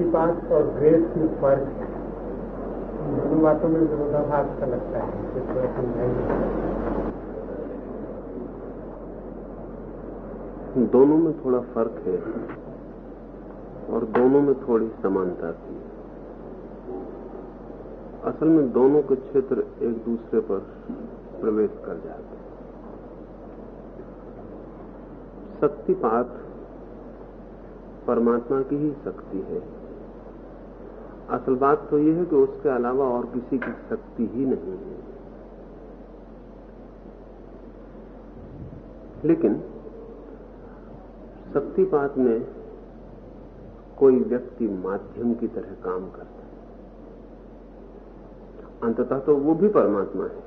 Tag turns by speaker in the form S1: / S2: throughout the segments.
S1: शक्तिपात और ग्रेस की फ़र्क दोनों बातों में विरोधाभास का लगता है कुछ समझाइए।
S2: दोनों में थोड़ा फ़र्क है और दोनों में थोड़ी समानता थी। असल में दोनों के क्षेत्र एक दूसरे पर प्रवेश कर जाते हैं। शक्तिपात परमात्मा की ही शक्ति है। असल बात तो यह है कि उसके अलावा और किसी की शक्ति ही नहीं है। लेकिन शक्तिपात में कोई व्यक्ति माध्यम की तरह काम करता है। अंततः तो वो भी परमात्मा है।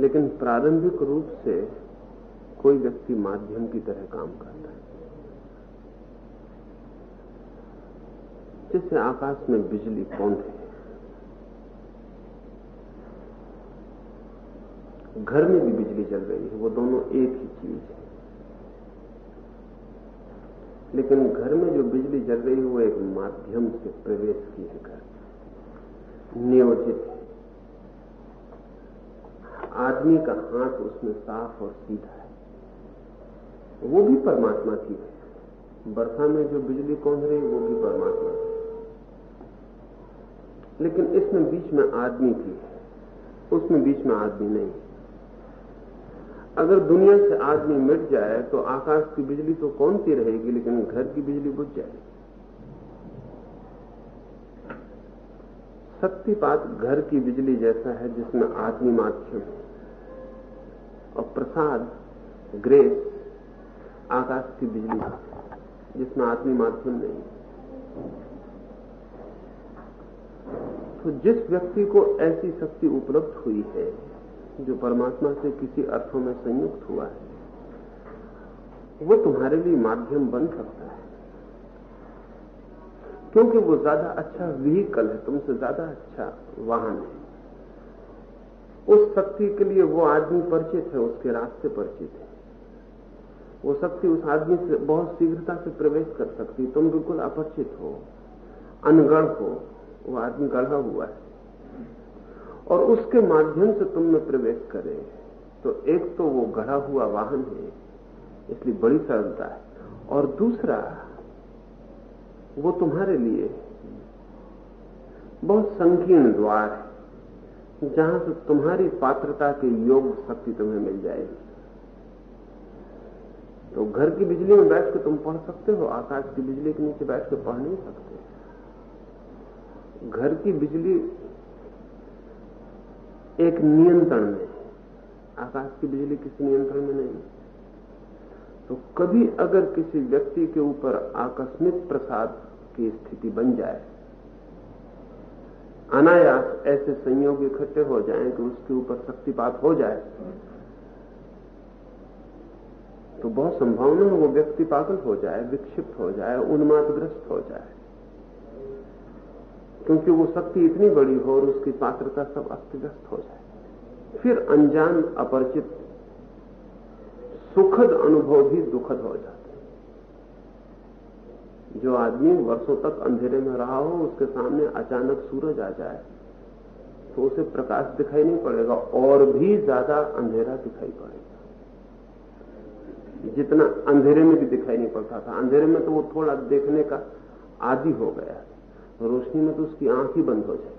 S2: लेकिन प्रारंभिक रूप से कोई व्यक्ति माध्यम की तरह काम करता है। जैसे आकाश में बिजली कौन है घर में भी बिजली चल रही है, वो दोनों एक ही चीज़ है। लेकिन घर में जो बिजली जल रही है, वो एक माध्यम से प्रवेश की है घर। नियोजित है। आदमी का हाथ उसमें साफ़ और सीधा है। वो भी परमात्मा की है। वर्षा में जो बिजली कौन रही वो भी परमात्मा की लेकिन इसमें बीच में आदमी थी। उसमें बीच में आदमी नहीं। अगर दुनिया से आदमी मिट जाए तो आकाश की बिजली तो कौन सी रहेगी, लेकिन घर की बिजली बुझ जाएगी शक्तिपात घर की बिजली जैसा है, जिसमें आदमी माध्यम और प्रसाद, ग्रेस, आकाश की बिजली, जिसमें आदमी माध्यम नहीं। तो जिस व्यक्ति को ऐसी शक्ति उपलब्ध हुई है, जो परमात्मा से किसी अर्थों में संयुक्त हुआ है, वो तुम्हारे लिए माध्यम बन सकता है। क्योंकि वो ज़्यादा अच्छा व्हीकल है, तुमसे ज़्यादा अच्छा वाहन है। उस शक्ति के लिए वो आदमी परिचित है, उसके रास्ते परिचित है। वो शक्ति उस आदमी से बहुत शीघ्रता से प्रवेश कर सकती तुम बिल्कुल अपरिचित हो, अनगढ़ हो वो आदमी गढ़ा हुआ है। और उसके माध्यम से तुम में प्रवेश करे तो एक तो वो गढ़ा हुआ वाहन है, इसलिए बड़ी सरलता है। और दूसरा, वो तुम्हारे लिए बहुत संकीर्ण द्वार है, जहाँ से तुम्हारी पात्रता के योग शक्ति तुम्हें मिल जाएगी। तो घर की बिजली में बैठ के तुम पढ़ सकते हो, आकाश की बिजली के नीचे बैठ के पढ़ नहीं सकते। घर की बिजली एक नियंत्रण में आकाश की बिजली किसी नियंत्रण में नहीं तो कभी अगर किसी व्यक्ति के ऊपर आकस्मिक प्रसाद की स्थिति बन जाए, अनायास ऐसे संयोग इकट्ठे हो जाएँ कि उसके ऊपर शक्तिपात हो जाए तो बहुत संभावना है वो व्यक्ति पागल हो जाए, विक्षिप्त हो जाए, उन्मादग्रस्त हो जाए। क्योंकि वो शक्ति इतनी बड़ी हो और उसकी पात्रता सब अस्त व्यस्त हो जाए। फिर अनजान, अपरिचित, सुखद अनुभव भी दुखद हो जाते जो आदमी वर्षों तक अंधेरे में रहा हो, उसके सामने अचानक सूरज आ जाए तो उसे प्रकाश दिखाई नहीं पड़ेगा, और भी ज़्यादा अंधेरा दिखाई पड़ेगा। जितना अंधेरे में भी दिखाई नहीं पड़ता था। अंधेरे में तो वो थोड़ा देखने का आदि हो गया रोशनी में तो उसकी आँख ही बंद हो जाए।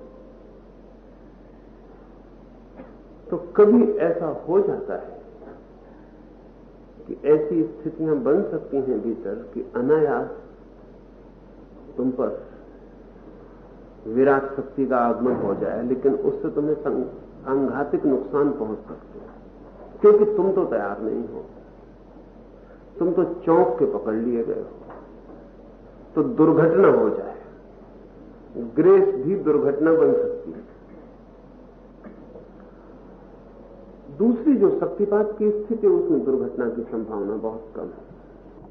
S2: तो कभी ऐसा हो जाता है कि ऐसी स्थितियाँ बन सकती हैं भीतर कि अनायास तुम पर विराट शक्ति का आगमन हो जाए, लेकिन उससे तुम्हें सांघातिक नुकसान पहुँच सकते हो। क्योंकि तुम तो तैयार नहीं हो। तुम तो चौंक के पकड़ लिए गए हो। तो दुर्घटना हो जाए। ग्रेस भी दुर्घटना बन सकती है। दूसरी जो शक्तिपात की स्थिति है, उसमें दुर्घटना की संभावना बहुत कम है।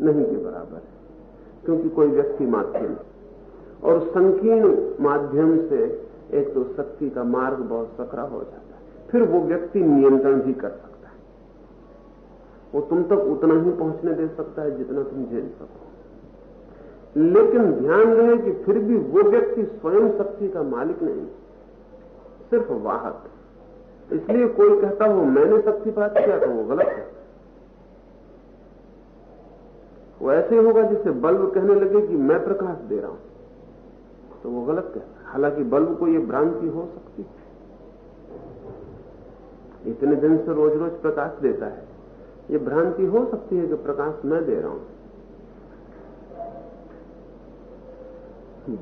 S2: नहीं के बराबर है, क्योंकि कोई व्यक्ति माध्यम और संकीर्ण माध्यम से एक तो शक्ति का मार्ग बहुत सकरा हो जाता है। फिर वो व्यक्ति नियंत्रण भी कर सकता है। वो तुम तक उतना ही पहुँचने दे सकता है जितना तुम झेल सको। लेकिन ध्यान रहे कि फिर भी वो व्यक्ति स्वयं शक्ति का मालिक नहीं, सिर्फ़ वाहक इसलिए कोई कहता हो, मैंने शक्ति शक्तिपात किया तो वो गलत है। वो ऐसे होगा जिसे बल्ब कहने लगे कि मैं प्रकाश दे रहा हूँ तो वो गलत कहता है। हालाँकि बल्ब को ये भ्रांति हो सकती है। इतने दिन से रोज रोज प्रकाश देता है। ये भ्रांति हो सकती है कि प्रकाश मैं दे रहा हूँ।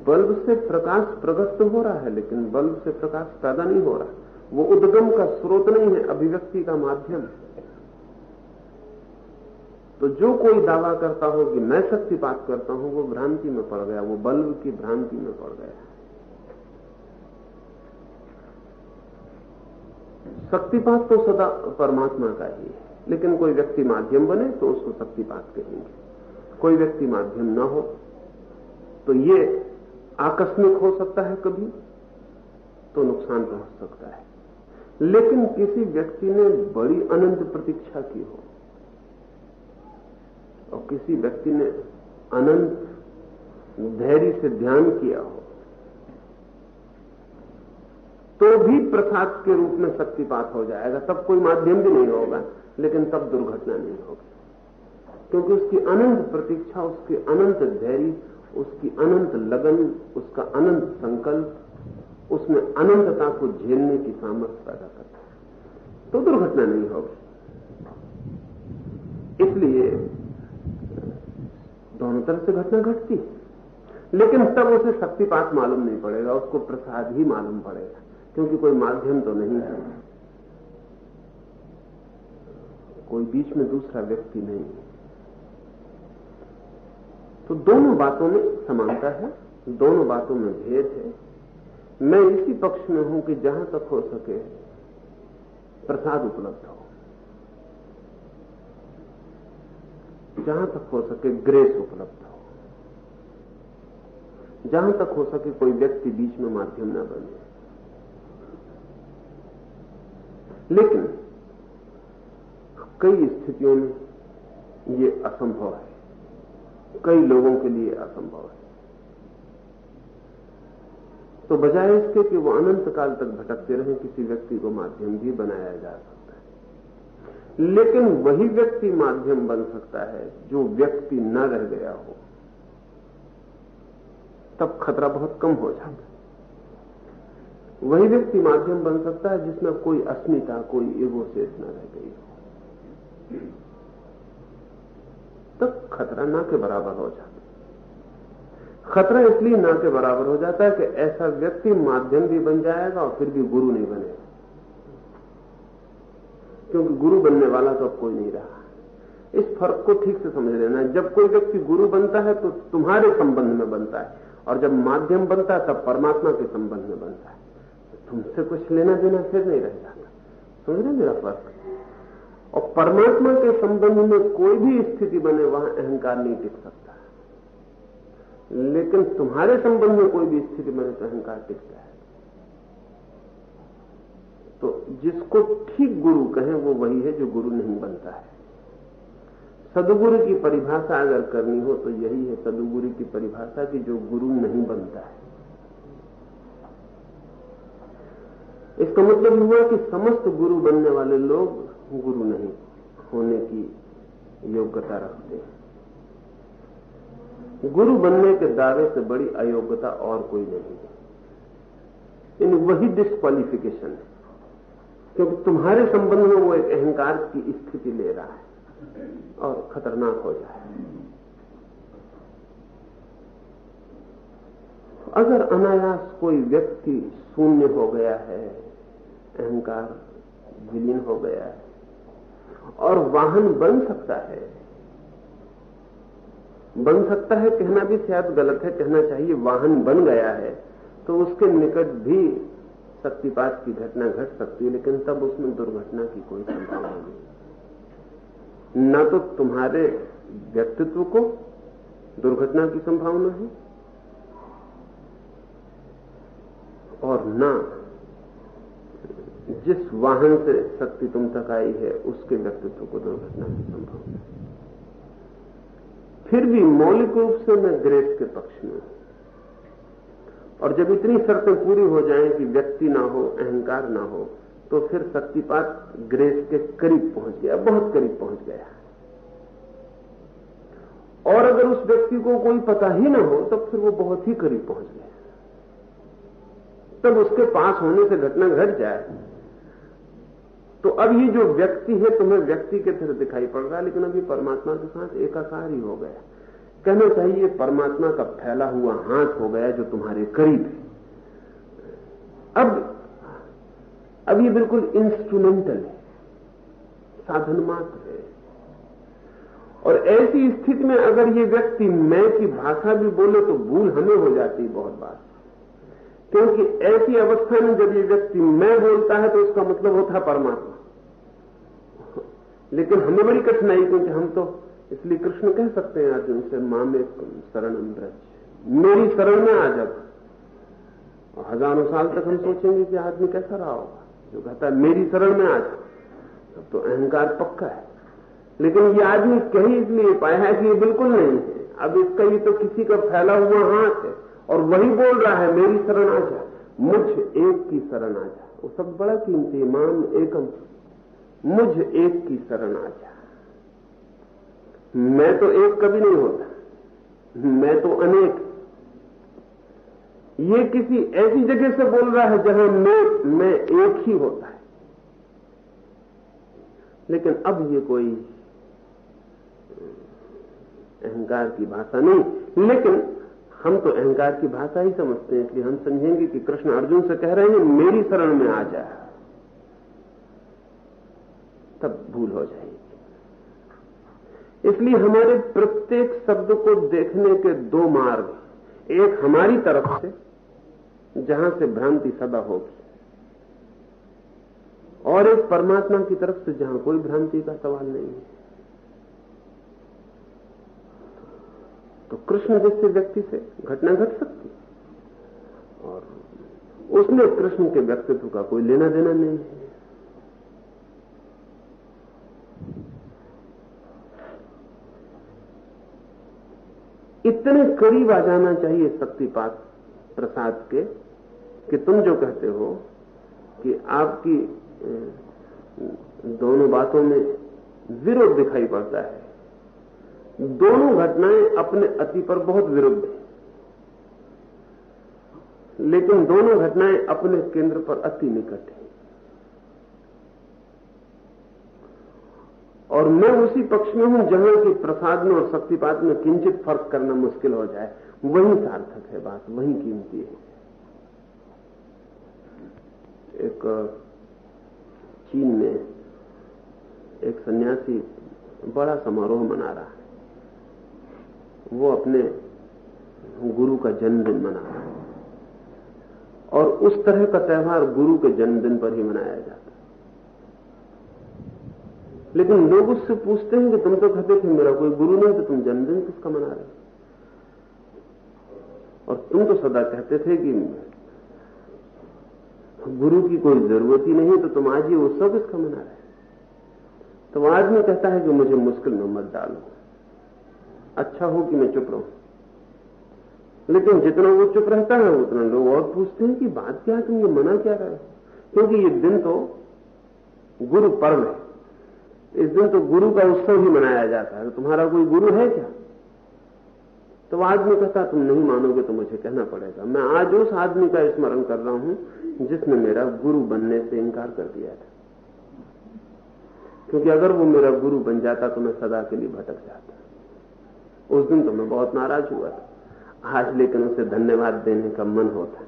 S2: बल्ब से प्रकाश प्रगट तो हो रहा है, लेकिन बल्ब से प्रकाश पैदा नहीं हो रहा। वो उद्गम का स्रोत नहीं है, अभिव्यक्ति का माध्यम तो जो कोई दावा करता हो कि मैं शक्तिपात करता हूँ, वो भ्रांति में पड़ गया, वो बल्ब की भ्रांति में पड़ गया। शक्तिपात तो सदा परमात्मा का ही है, लेकिन कोई व्यक्ति माध्यम बने तो उसको शक्तिपात कहेंगे। कोई व्यक्ति माध्यम न हो तो ये आकस्मिक हो सकता है कभी तो नुकसान पहुँच सकता है। लेकिन किसी व्यक्ति ने बड़ी अनंत प्रतीक्षा की हो, और किसी व्यक्ति ने अनंत धैर्य से ध्यान किया हो तो भी प्रसाद के रूप में शक्तिपात हो जाएगा। तब कोई माध्यम भी नहीं होगा, लेकिन तब दुर्घटना नहीं होगी। क्योंकि उसकी अनंत प्रतीक्षा, उसके अनंत धैर्य उसकी अनंत लगन, उसका अनंत संकल्प, उसमें अनंतता को झेलने की सामर्थ्य पैदा करता है। तो दुर्घटना नहीं होगी। इसलिए दोनों तरफ़ से घटना घटती लेकिन तब उसे शक्तिपात मालूम नहीं पड़ेगा, उसको प्रसाद ही मालूम पड़ेगा, क्योंकि कोई माध्यम तो नहीं है। कोई बीच में दूसरा व्यक्ति नहीं है। तो दोनों बातों में समानता है, दोनों बातों में भेद है। मैं इसी पक्ष में हूँ कि जहाँ तक हो सके प्रसाद उपलब्ध हो। जहाँ तक हो सके ग्रेस उपलब्ध हो। जहाँ तक हो सके कोई व्यक्ति बीच में माध्यम न बने। लेकिन कई स्थितियों में ये असंभव है। कई लोगों के लिए असंभव है। तो बजाय इसके कि वो अनंत काल तक भटकते रहे, किसी व्यक्ति को माध्यम भी बनाया जा सकता है। लेकिन वही व्यक्ति माध्यम बन सकता है जो व्यक्ति न रह गया हो, तब खतरा बहुत कम हो जाता है। वही व्यक्ति माध्यम बन सकता है जिसमें कोई अस्मिता, कोई इगोशेष न रह गई हो। तब खतरा ना के बराबर हो जाता। है खतरा इसलिए ना के बराबर हो जाता है कि ऐसा व्यक्ति माध्यम भी बन जाएगा और फिर भी गुरु नहीं बनेगा। क्योंकि गुरु बनने वाला तो अब कोई नहीं रहा। इस फ़र्क को ठीक से समझ लेना। जब कोई व्यक्ति गुरु बनता है तो तुम्हारे संबंध में बनता है। और जब माध्यम बनता है, तब परमात्मा के संबंध में बनता है। तुमसे कुछ लेना देना फिर नहीं रह जाता। समझ रहे मेरा फ़र्क? और परमात्मा के संबंध में कोई भी स्थिति बने, वहाँ अहंकार नहीं टिक सकता। लेकिन तुम्हारे संबंध में कोई भी स्थिति बने तो अहंकार टिकता है। तो जिसको ठीक गुरु कहें, वो वही है जो गुरु नहीं बनता है। सदगुरु की परिभाषा अगर करनी हो तो यही है सदगुरु की परिभाषा कि जो गुरु नहीं बनता है। इसका मतलब हुआ कि समस्त गुरु बनने वाले लोग गुरु नहीं होने की योग्यता रखते हैं। गुरु बनने के दावे से बड़ी अयोग्यता और कोई नहीं है। इन वही डिस्कालिफिकेशन है। क्योंकि तुम्हारे संबंध में वो एक अहंकार की स्थिति ले रहा है और खतरनाक हो जाए अगर अनायास कोई व्यक्ति शून्य हो गया है, अहंकार विलीन हो गया है और वाहन बन सकता है। बन सकता है, कहना भी शायद गलत है, कहना चाहिए वाहन बन गया है तो उसके निकट भी शक्तिपात की घटना घट सकती है, लेकिन तब उसमें दुर्घटना की कोई संभावना नहीं। न तो तुम्हारे व्यक्तित्व को दुर्घटना की संभावना है, और न जिस वाहन से शक्ति तुम तक आई है, उसके व्यक्तित्व को दुर्घटना की संभावना फिर भी मौलिक रूप से मैं ग्रेस के पक्ष में हूँ। और जब इतनी शर्तें पूरी हो जाएँ कि व्यक्ति ना हो, अहंकार ना हो तो फिर शक्तिपात ग्रेस के करीब पहुँच गया, बहुत करीब पहुँच गया। और अगर उस व्यक्ति को कोई पता ही ना हो तब फिर वो बहुत ही करीब पहुँच गया। तब उसके पास होने से घटना घट जाए। तो अब ये जो व्यक्ति है, तुम्हें व्यक्ति के तरह दिखाई पड़ रहा है, लेकिन अभी परमात्मा के साथ एकाकार ही हो गया। कहना चाहिए, परमात्मा का फैला हुआ हाथ हो गया जो तुम्हारे करीब है। अब अब ये बिल्कुल इंस्ट्रूमेंटल है, साधन मात्र है। और ऐसी स्थिति में अगर ये व्यक्ति मैं की भाषा भी बोले तो भूल हमें हो जाती है बहुत बार। क्योंकि ऐसी अवस्था में जब ये व्यक्ति मैं बोलता है तो उसका मतलब होता है परमात्मा। लेकिन हमें बड़ी कठिनाई, क्योंकि हम तो इसलिए कृष्ण कह सकते हैं अर्जुन से माँ में शरण ब्रज मेरी शरण में आ और हज़ारों साल तक हम सोचेंगे कि आदमी कैसा रहा होगा। जो कहता है, मेरी शरण में आ तब तो अहंकार पक्का है। लेकिन ये आदमी कहीं इसलिए पाया है कि ये बिल्कुल नहीं है। अब इसका ये तो किसी का फैला हुआ हाथ है, और वही बोल रहा है, मेरी शरण आ जा, मुझ एक की शरण आ जा। वो सब बड़ा कीमती मान एकम मुझ एक की शरण आ जा। मैं तो एक कभी नहीं होता। मैं तो अनेक। ये किसी ऐसी जगह से बोल रहा है जहाँ मैं मैं एक ही होता है। लेकिन अब ये कोई अहंकार की भाषा नहीं। लेकिन हम तो अहंकार की भाषा ही समझते हैं इसलिए हम समझेंगे कि कृष्ण अर्जुन से कह रहे हैं, मेरी शरण में आ जाए तब भूल हो जाएगी। इसलिए हमारे प्रत्येक शब्द को देखने के दो मार्ग एक हमारी तरफ़ से, जहाँ से भ्रांति सदा होगी, और एक परमात्मा की तरफ़ से, जहाँ कोई भ्रांति का सवाल नहीं है। तो कृष्ण जैसे व्यक्ति से घटना घट सकती और उसमें कृष्ण के व्यक्तित्व का कोई लेना देना नहीं है। इतने करीब आ जाना चाहिए शक्तिपात प्रसाद के कि तुम जो कहते हो कि आपकी दोनों बातों में विरोध दिखाई पड़ता है। दोनों घटनाएँ अपने अति पर बहुत विरुद्ध हैं। लेकिन दोनों घटनाएँ अपने केंद्र पर अति निकट हैं। और मैं उसी पक्ष में हूँ जहाँ की प्रसाद में और शक्तिपात में किंचित फ़र्क करना मुश्किल हो जाए। वही सार्थक है बात, वही कीमती है। एक, चीन में एक सन्यासी बड़ा समारोह मना रहा है। वो अपने गुरु का जन्मदिन मना रहा है। और उस तरह का त्यौहार गुरु के जन्मदिन पर ही मनाया जाता है। लेकिन लोग उससे पूछते हैं कि तुम तो कहते थे मेरा कोई गुरु नहीं तो तुम जन्मदिन किसका मना रहे और तुम तो सदा कहते थे कि गुरु की कोई ज़रूरत ही नहीं तो तुम आज ये उत्सव किसका मना रहे तो आज आदमी कहता है कि मुझे मुश्किल में मत डालो। अच्छा हो कि मैं चुप रहूँ? लेकिन जितना वो चुप रहता है, उतना लोग और पूछते हैं कि बात क्या तुम ये मना क्या रहे क्योंकि ये दिन तो गुरु पर्व है। इस दिन तो गुरु का उत्सव ही मनाया जाता है। तुम्हारा कोई गुरु है क्या? तो आदमी कहता, तुम नहीं मानोगे तो मुझे कहना पड़ेगा। मैं आज उस आदमी का स्मरण कर रहा हूँ, जिसने मेरा गुरु बनने से इंकार कर दिया था। क्योंकि अगर वो मेरा गुरु बन जाता तो मैं सदा के लिए भटक जाता। उस दिन तो मैं बहुत नाराज़ हुआ था। आज लेकिन उसे धन्यवाद देने का मन होता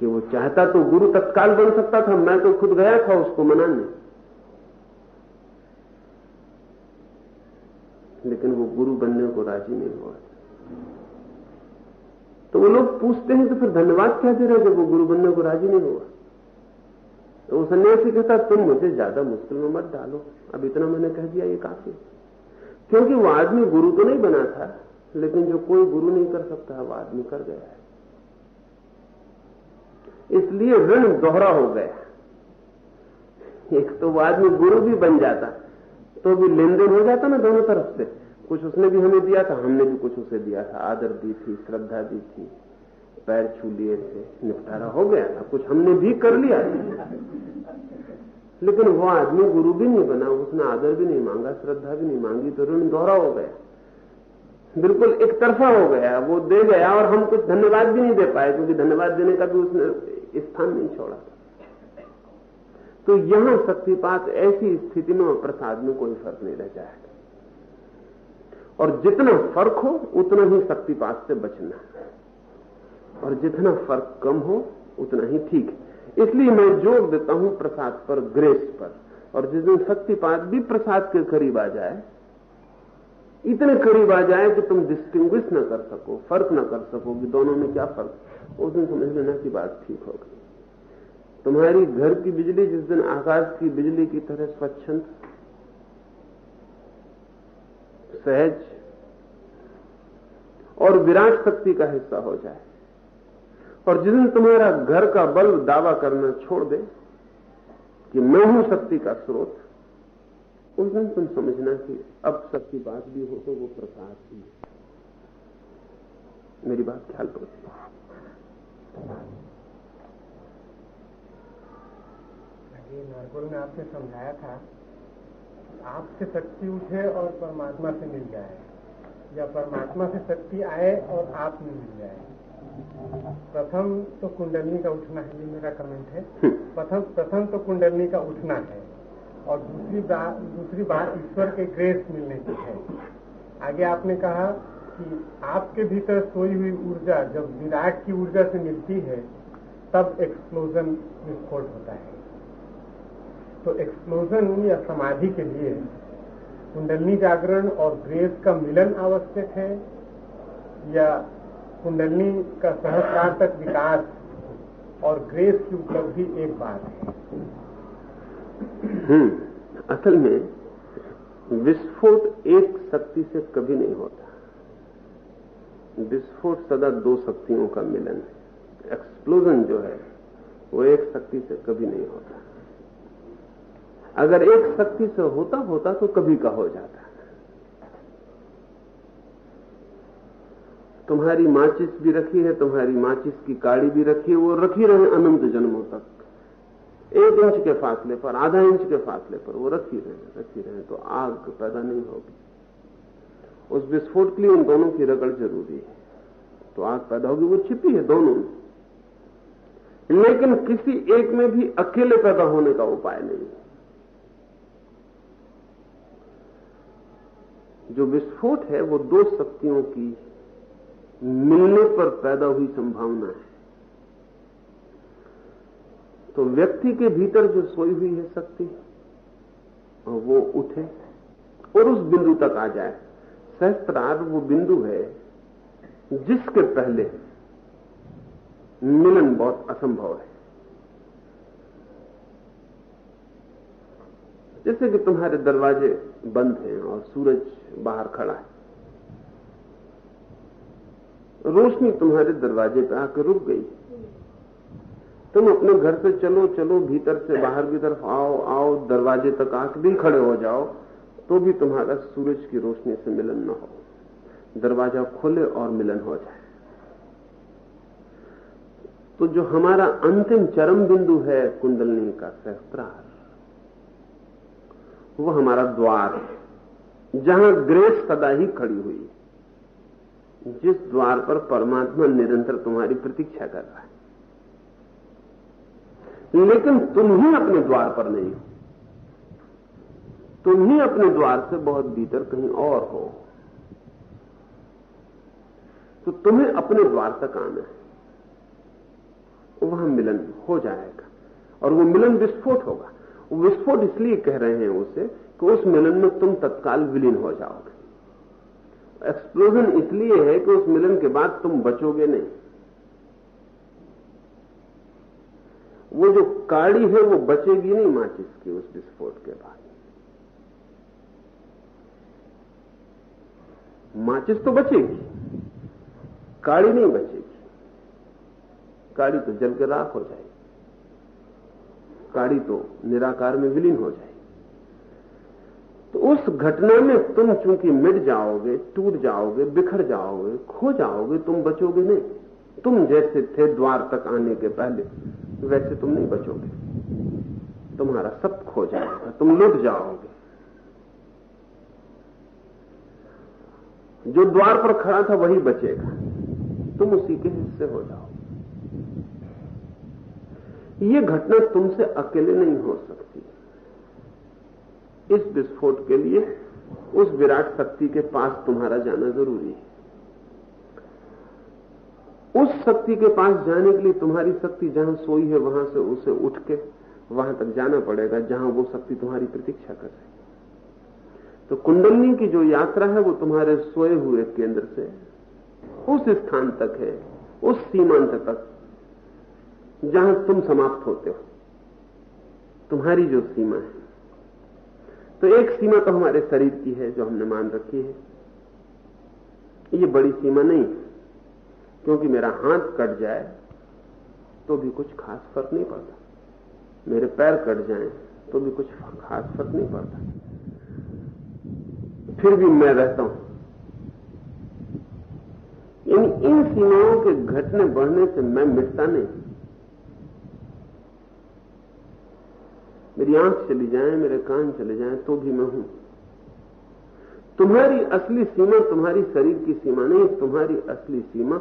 S2: कि वो चाहता तो गुरु तत्काल बन सकता था। मैं तो खुद गया था उसको मनाने। लेकिन वो गुरु बनने को राज़ी नहीं हुआ। तो वो लोग पूछते हैं तो फिर धन्यवाद क्या दे रहे जब वो गुरु बनने को राज़ी नहीं हुआ? तो वो सन्यासी कहता, तुम मुझे ज़्यादा मुश्किल में मत डालो। अब इतना मैंने कह दिया, ये काफ़ी क्योंकि वो आदमी गुरु तो नहीं बना था, लेकिन जो कोई गुरु नहीं कर सकता, वो आदमी कर गया है। इसलिए ऋण दोहरा हो गया। एक तो वो आदमी गुरु भी बन जाता तो भी लेन देन हो जाता ना दोनों तरफ़ से। कुछ उसने भी हमें दिया था, हमने भी कुछ उसे दिया था। आदर दी थी, श्रद्धा दी थी, पैर छू लिए थे, निपटारा हो गया था, कुछ हमने भी कर लिया। लेकिन वो आदमी गुरु भी नहीं बना, उसने आदर भी नहीं मांगा, श्रद्धा भी नहीं मांगी तो ऋण दोहरा हो गया। बिल्कुल एक तरफा हो गया, वो दे गया और हम कुछ धन्यवाद भी नहीं दे पाए, क्योंकि धन्यवाद देने का भी उसने स्थान नहीं छोड़ा था। तो यहाँ शक्तिपात ऐसी स्थिति में प्रसाद में कोई फ़र्क नहीं रह जाएगा और जितना फ़र्क हो, उतना ही शक्तिपात से बचना और जितना फ़र्क कम हो, उतना ही ठीक है। इसलिए मैं ज़ोर देता हूँ प्रसाद पर, ग्रेस पर। और जिस दिन शक्तिपात भी प्रसाद के करीब आ जाए, इतने करीब आ जाए कि तुम डिस्टिंग्विश न कर सको, फ़र्क न कर सको कि दोनों में क्या फ़र्क। उस दिन समझ लेना की बात ठीक हो गई। तुम्हारी घर की बिजली जिस दिन आकाश की बिजली की तरह स्वच्छंद सहज और विराट शक्ति का हिस्सा हो जाए। और जिस दिन तुम्हारा घर का बल दावा करना छोड़ दे कि मैं हूँ शक्ति का स्रोत, उस दिन तुम समझना कि अब शक्ति बात भी हो तो वो प्रसाद ही है। मेरी बात ख्याल करो
S1: नारगोल ने आपसे समझाया था आपसे शक्ति उठे और परमात्मा से मिल जाए। या परमात्मा से शक्ति आए और आप में मिल जाए। प्रथम तो कुंडलनी का उठना है ये मेरा कमेंट है। प्रथम प्रथम तो कुंडलनी का उठना है और दूसरी बात दूसरी बात ईश्वर के ग्रेस मिलने की है। आगे आपने कहा कि आपके भीतर सोई हुई ऊर्जा जब विराट की ऊर्जा से मिलती है तब एक्सप्लोजन विस्फोट होता है। तो एक्सप्लोजन या समाधि के लिए कुंडलनी जागरण और ग्रेस का मिलन आवश्यक है या कुंडलनी का सहस्रार्थक विकास और ग्रेस की उपलब्धि एक बात है?
S2: हम्म, असल में विस्फोट एक शक्ति से कभी नहीं होता। विस्फोट सदा दो शक्तियों का मिलन है। एक्सप्लोजन जो है वो एक शक्ति से कभी नहीं होता। अगर एक शक्ति से होता होता तो कभी का हो जाता। तुम्हारी माचिस भी रखी है, तुम्हारी माचिस की काड़ी भी रखी है, वो रखी रहे अनंत जन्मों तक। एक इंच के फासले पर, आधा इंच के फासले पर, वो रखी रहे रखी रहे तो आग पैदा नहीं होगी। उस विस्फोट के लिए उन दोनों की रगड़ ज़रूरी है। तो आग पैदा होगी, वो छिपी है दोनों लेकिन किसी एक में भी अकेले पैदा होने का उपाय नहीं। है जो विस्फोट है, वो दो शक्तियों की मिलने पर पैदा हुई संभावना है। तो व्यक्ति के भीतर जो सोई हुई है शक्ति वो उठे और उस बिंदु तक आ जाए। सहस्त्रार वो बिंदु है जिसके पहले मिलन बहुत असंभव है। जैसे कि तुम्हारे दरवाजे बंद हैं और सूरज बाहर खड़ा है। रोशनी तुम्हारे दरवाजे पर आकर रुक गई। तुम अपने घर से चलो चलो, भीतर से बाहर की तरफ़ आओ आओ, दरवाजे तक आके भी खड़े हो जाओ तो भी तुम्हारा सूरज की रोशनी से मिलन न हो। दरवाज़ा खोले और मिलन हो जाए। तो जो हमारा अंतिम चरम बिंदु है कुंडलनी का सहस्त्रार वो हमारा द्वार है, जहाँ ग्रेस सदा ही खड़ी हुई है। जिस द्वार पर परमात्मा निरंतर तुम्हारी प्रतीक्षा कर रहा है। लेकिन तुम ही अपने द्वार पर नहीं हो। तुम ही अपने द्वार से बहुत भीतर कहीं और हो। तो तुम्हें अपने द्वार तक आना है। वहाँ मिलन हो जाएगा, और वो मिलन विस्फोट होगा। विस्फोट इसलिए कह रहे हैं उसे कि उस मिलन में तुम तत्काल विलीन हो जाओगे। एक्सप्लोजन इसलिए है कि उस मिलन के बाद तुम बचोगे नहीं। वो जो काड़ी है, वो बचेगी नहीं माचिस की उस विस्फोट के बाद। माचिस तो बचेगी, काड़ी नहीं बचेगी। काड़ी तो जल के राख हो जाएगी। काड़ी तो निराकार में विलीन हो जाए तो उस घटना में तुम चूँकि मिट जाओगे, टूट जाओगे, बिखर जाओगे, खो जाओगे, तुम बचोगे नहीं। तुम जैसे थे द्वार तक आने के पहले, वैसे तुम नहीं बचोगे। तुम्हारा सब खो जाएगा, तुम लुट जाओगे। जो द्वार पर खड़ा था वही बचेगा। तुम उसी के हिस्से हो जाओ ये घटना तुमसे अकेले नहीं हो सकती। इस विस्फोट के लिए, उस विराट शक्ति के पास तुम्हारा जाना ज़रूरी है। उस शक्ति के पास जाने के लिए तुम्हारी शक्ति जहाँ सोई है, वहाँ से उसे उठ के, वहाँ तक जाना पड़ेगा, जहाँ वो शक्ति तुम्हारी प्रतीक्षा कर रही तो कुंडलनी की जो यात्रा है, वो तुम्हारे सोए हुए केंद्र से उस स्थान तक है, उस सीमांत तक। जहाँ तुम समाप्त होते हो। तुम्हारी जो सीमा है। तो एक सीमा तो हमारे शरीर की है, जो हमने मान रखी है। ये बड़ी सीमा नहीं, क्योंकि मेरा हाथ कट जाए तो भी कुछ खास फ़र्क नहीं पड़ता। मेरे पैर कट जाए तो भी कुछ खास फ़र्क नहीं पड़ता। फिर भी मैं रहता हूँ। इन इन सीमाओं के घटने बढ़ने से मैं मिटता नहीं। मेरी आँख चली जाए, मेरे कान चले जाए तो भी मैं हूँ। तुम्हारी असली सीमा तुम्हारी शरीर की सीमा नहीं, तुम्हारी असली सीमा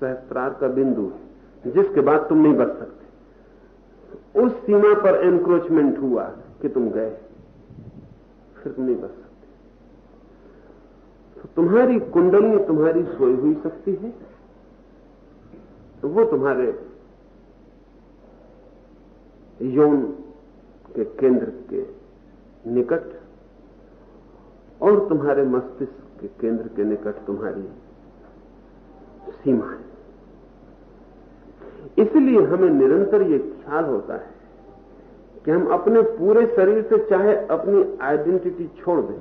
S2: सहस्त्रार का बिंदु है, जिसके बाद तुम नहीं बच सकते। उस सीमा पर एनक्रोचमेंट हुआ कि तुम गए, फिर तुम नहीं बच सकते। तो तुम्हारी कुंडली तुम्हारी सोई हुई शक्ति है तो वो तुम्हारे यौन के केंद्र के निकट और तुम्हारे मस्तिष्क के केंद्र के निकट तुम्हारी सीमा है। इसलिए हमें निरंतर यह ख्याल होता है कि हम अपने पूरे शरीर से चाहे अपनी आइडेंटिटी छोड़ दें,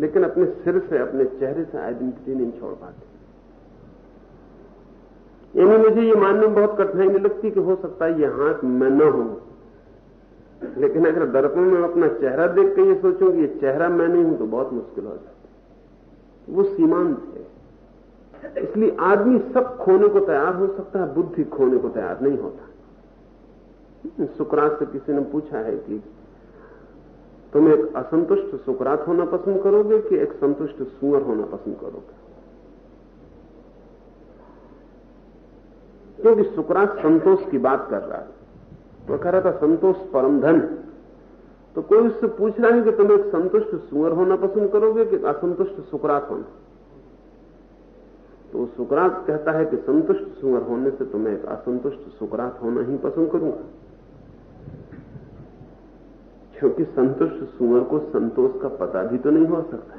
S2: लेकिन अपने सिर से, अपने चेहरे से आइडेंटिटी नहीं छोड़ पाते। यानी मुझे ये मानने में बहुत कठिनाई नहीं लगती कि हो सकता है ये हाथ मैं न हूँ लेकिन अगर दर्पण में अपना चेहरा देख के ये सोचूं कि ये चेहरा मैं नहीं हूँ तो बहुत मुश्किल हो जाती। वो सीमांत है। इसलिए आदमी सब खोने को तैयार हो सकता है, बुद्धि खोने को तैयार नहीं होता। सुकरात से किसी ने पूछा है कि तुम एक असंतुष्ट सुकरात होना पसंद करोगे कि एक संतुष्ट सुअर होना पसंद करोगे? क्योंकि सुकरात संतोष की बात कर रहा है। वो कह रहा था संतोष परम धन। तो कोई उससे पूछ रहा है कि तुम एक संतुष्ट सुअर होना पसंद करोगे कि असंतुष्ट सुकरात होना? तो सुकरात कहता है कि संतुष्ट सुअर होने से तुम्हें एक असंतुष्ट सुकरात होना ही पसंद करूँगा। क्योंकि संतुष्ट सुअर को संतोष का पता भी तो नहीं हो सकता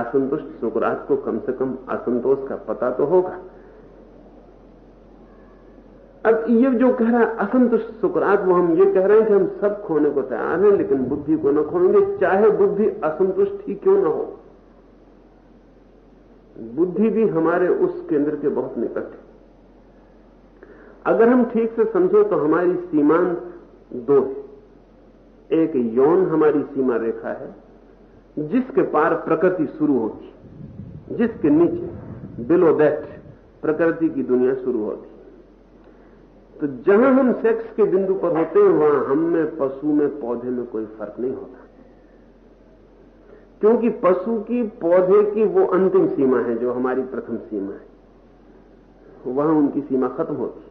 S2: असंतुष्ट सुकरात को कम से कम असंतोष का पता तो होगा। अब ये जो कह रहा है, असंतुष्ट सुकरात वो हम ये कह रहे हैं कि हम सब खोने को तैयार हैं, लेकिन बुद्धि को न खोएँगे, चाहे बुद्धि असंतुष्ट ही क्यों न हो। बुद्धि भी हमारे उस केंद्र के बहुत निकट है। अगर हम ठीक से समझो तो हमारी सीमांत दो है। एक यौन हमारी सीमा रेखा है, जिसके पार प्रकृति शुरू होती जिसके नीचे बिलो दैट प्रकृति की दुनिया शुरू होती तो जहाँ हम सेक्स के बिंदु पर होते हैं, वहाँ हम में पशु में पौधे में कोई फ़र्क नहीं होता। क्योंकि पशु की, पौधे की वो अंतिम सीमा है, जो हमारी प्रथम सीमा है। वहाँ उनकी सीमा खत्म होती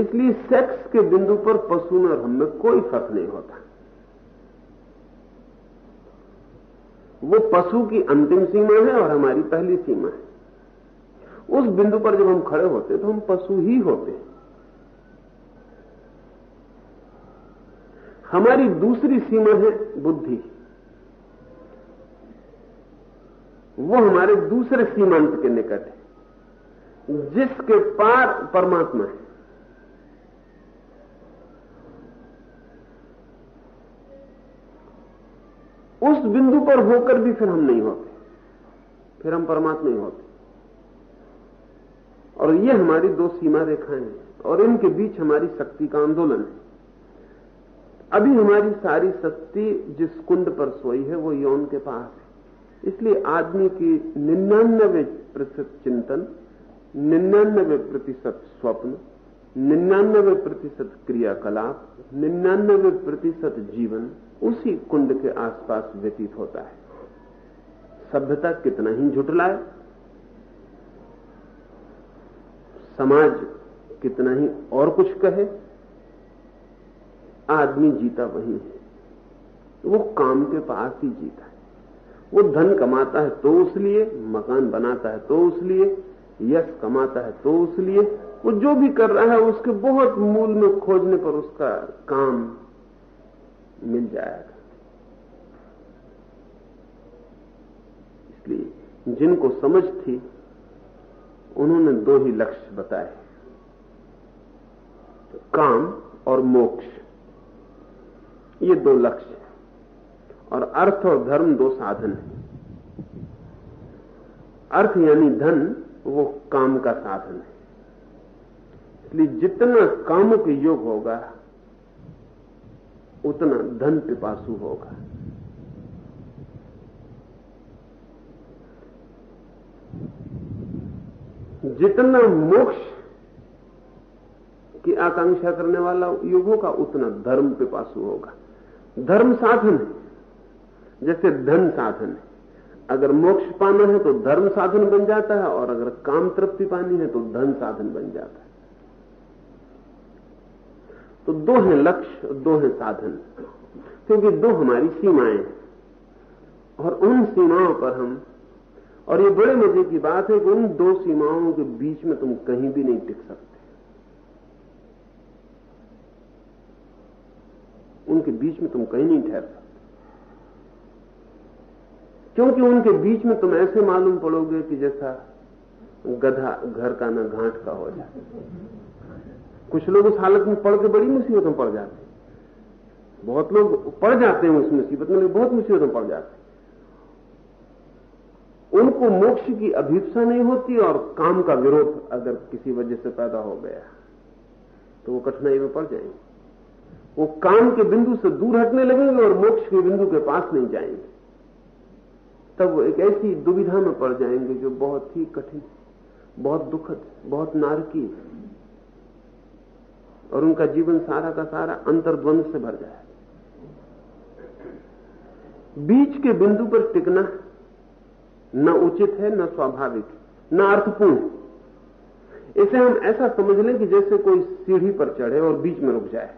S2: इसलिए सेक्स के बिंदु पर पशु में और हम में कोई फ़र्क नहीं होता। वो पशु की अंतिम सीमा है और हमारी पहली सीमा है। उस बिंदु पर जब हम खड़े होते तो हम पशु ही होते हमारी दूसरी सीमा है बुद्धि। वो हमारे दूसरे सीमांत के निकट है, जिसके पार परमात्मा है। उस बिंदु पर होकर भी फिर हम नहीं होते, फिर हम परमात्मा ही होते। और ये हमारी दो सीमा रेखाएँ हैं, और इनके बीच हमारी शक्ति का आंदोलन है। अभी हमारी सारी शक्ति जिस कुंड पर सोई है, वो यौन के पास है। इसलिए आदमी की निन्यानबे प्रतिशत चिंतन निन्यानबे प्रतिशत स्वप्न निन्यानबे प्रतिशत क्रियाकलाप निन्यानबे प्रतिशत जीवन, उसी कुंड के आसपास व्यतीत होता है। सभ्यता कितना ही झुटलाए समाज कितना ही और कुछ कहे, आदमी जीता वही है। वो काम के पास ही जीता है। वो धन कमाता है तो उसलिए मकान बनाता है तो उसलिए यश कमाता है तो उसलिए वो जो भी कर रहा है, उसके बहुत मूल में खोजने पर उसका काम मिल जाएगा। इसलिए जिनको समझ थी उन्होंने दो ही लक्ष्य बताए। काम और मोक्ष। ये दो लक्ष्य और अर्थ और धर्म दो साधन है। अर्थ यानी धन, वो काम का साधन है। इसलिए जितना कामुक योग होगा, उतना धन पिपासु होगा। जितना मोक्ष की आकांक्षा करने वाला युग होगा उतना धर्म पिपासु होगा। धर्म साधन है, जैसे धन साधन है। अगर मोक्ष पाना है तो धर्म साधन बन जाता है, और अगर काम तृप्ति पानी है तो धन साधन बन जाता है। तो दो हैं लक्ष्य दो हैं साधन। क्योंकि दो हमारी सीमाएँ हैं, और उन सीमाओं पर हम और ये बड़े मज़े की बात है कि उन दो सीमाओं के बीच में तुम कहीं भी नहीं टिक सकते। उनके बीच में तुम कहीं नहीं ठहर सकते। क्योंकि उनके बीच में तुम ऐसे मालूम पड़ोगे कि जैसा गधा घर का ना घाट का हो जाए। कुछ लोग उस हालत में पड़ के बड़ी मुसीबत पड़ जाते हैं। बहुत लोग पड़ जाते हैं उस मुसीबत में बहुत मुसीबत पड़ जाते हैं। उनको मोक्ष की अभीपसा नहीं होती और काम का विरोध अगर किसी वजह से पैदा हो गया तो वो कठिनाई में पड़ जाएँगे। वो काम के बिंदु से दूर हटने लगेंगे और मोक्ष के बिंदु के पास नहीं जाएँगे। तब वो एक ऐसी दुविधा में पड़ जाएँगे जो बहुत ही कठिन, बहुत दुखद, बहुत नारकी और उनका जीवन सारा का सारा अंतर्द्वंद से भर जाए। बीच के बिंदु पर टिकना न उचित है, न स्वाभाविक, न अर्थपूर्ण। इसे हम ऐसा समझ लें कि जैसे कोई सीढ़ी पर चढ़े और बीच में रुक जाए।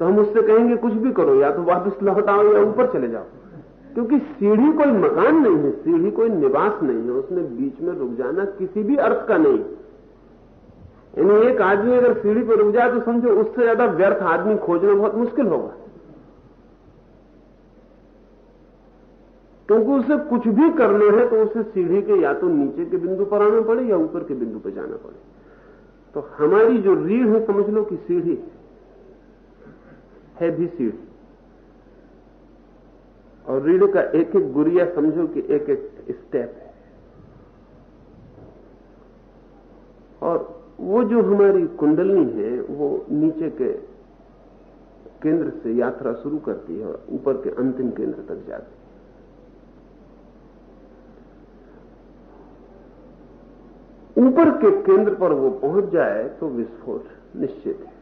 S2: तो हम उससे कहेंगे, कुछ भी करो, या तो वापस लौट आओ या ऊपर चले जाओ। क्योंकि सीढ़ी कोई मकान नहीं है, सीढ़ी कोई निवास नहीं है उसमें बीच में रुक जाना किसी भी अर्थ का नहीं। यानी एक आदमी अगर सीढ़ी पर रुक जाए तो समझो उससे ज़्यादा व्यर्थ आदमी खोजना बहुत मुश्किल होगा। क्योंकि उसे कुछ भी करना है तो उसे सीढ़ी के या तो नीचे के बिंदु पर आना पड़े या ऊपर के बिंदु पर जाना पड़े। तो हमारी जो रीढ़ है, समझ लो कि सीढ़ी है, भी सीढ़ी। और रीढ़ का एक एक गुरिया समझो कि एक एक स्टेप है। और वो जो हमारी कुंडलनी है, वो नीचे के केंद्र से यात्रा शुरू करती है और ऊपर के अंतिम केंद्र तक जाती है। ऊपर के केंद्र पर वो पहुँच जाए तो विस्फोट निश्चित है।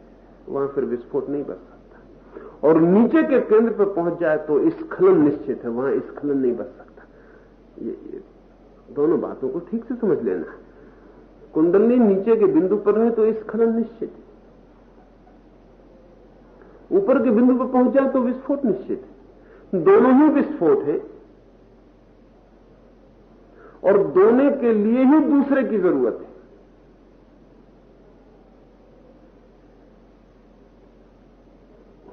S2: वहाँ फिर विस्फोट नहीं बच सकता। और नीचे के केंद्र पर पहुँच जाए तो स्खलन निश्चित है वहाँ स्खलन नहीं बच सकता। ये, ये दोनों बातों को ठीक से समझ लेना कुंडली नीचे के बिंदु पर है तो स्खलन निश्चित है। ऊपर के बिंदु पर पहुँच जाए तो विस्फोट निश्चित है। दोनों ही विस्फोट है। और दोनों के लिए ही दूसरे की ज़रूरत है।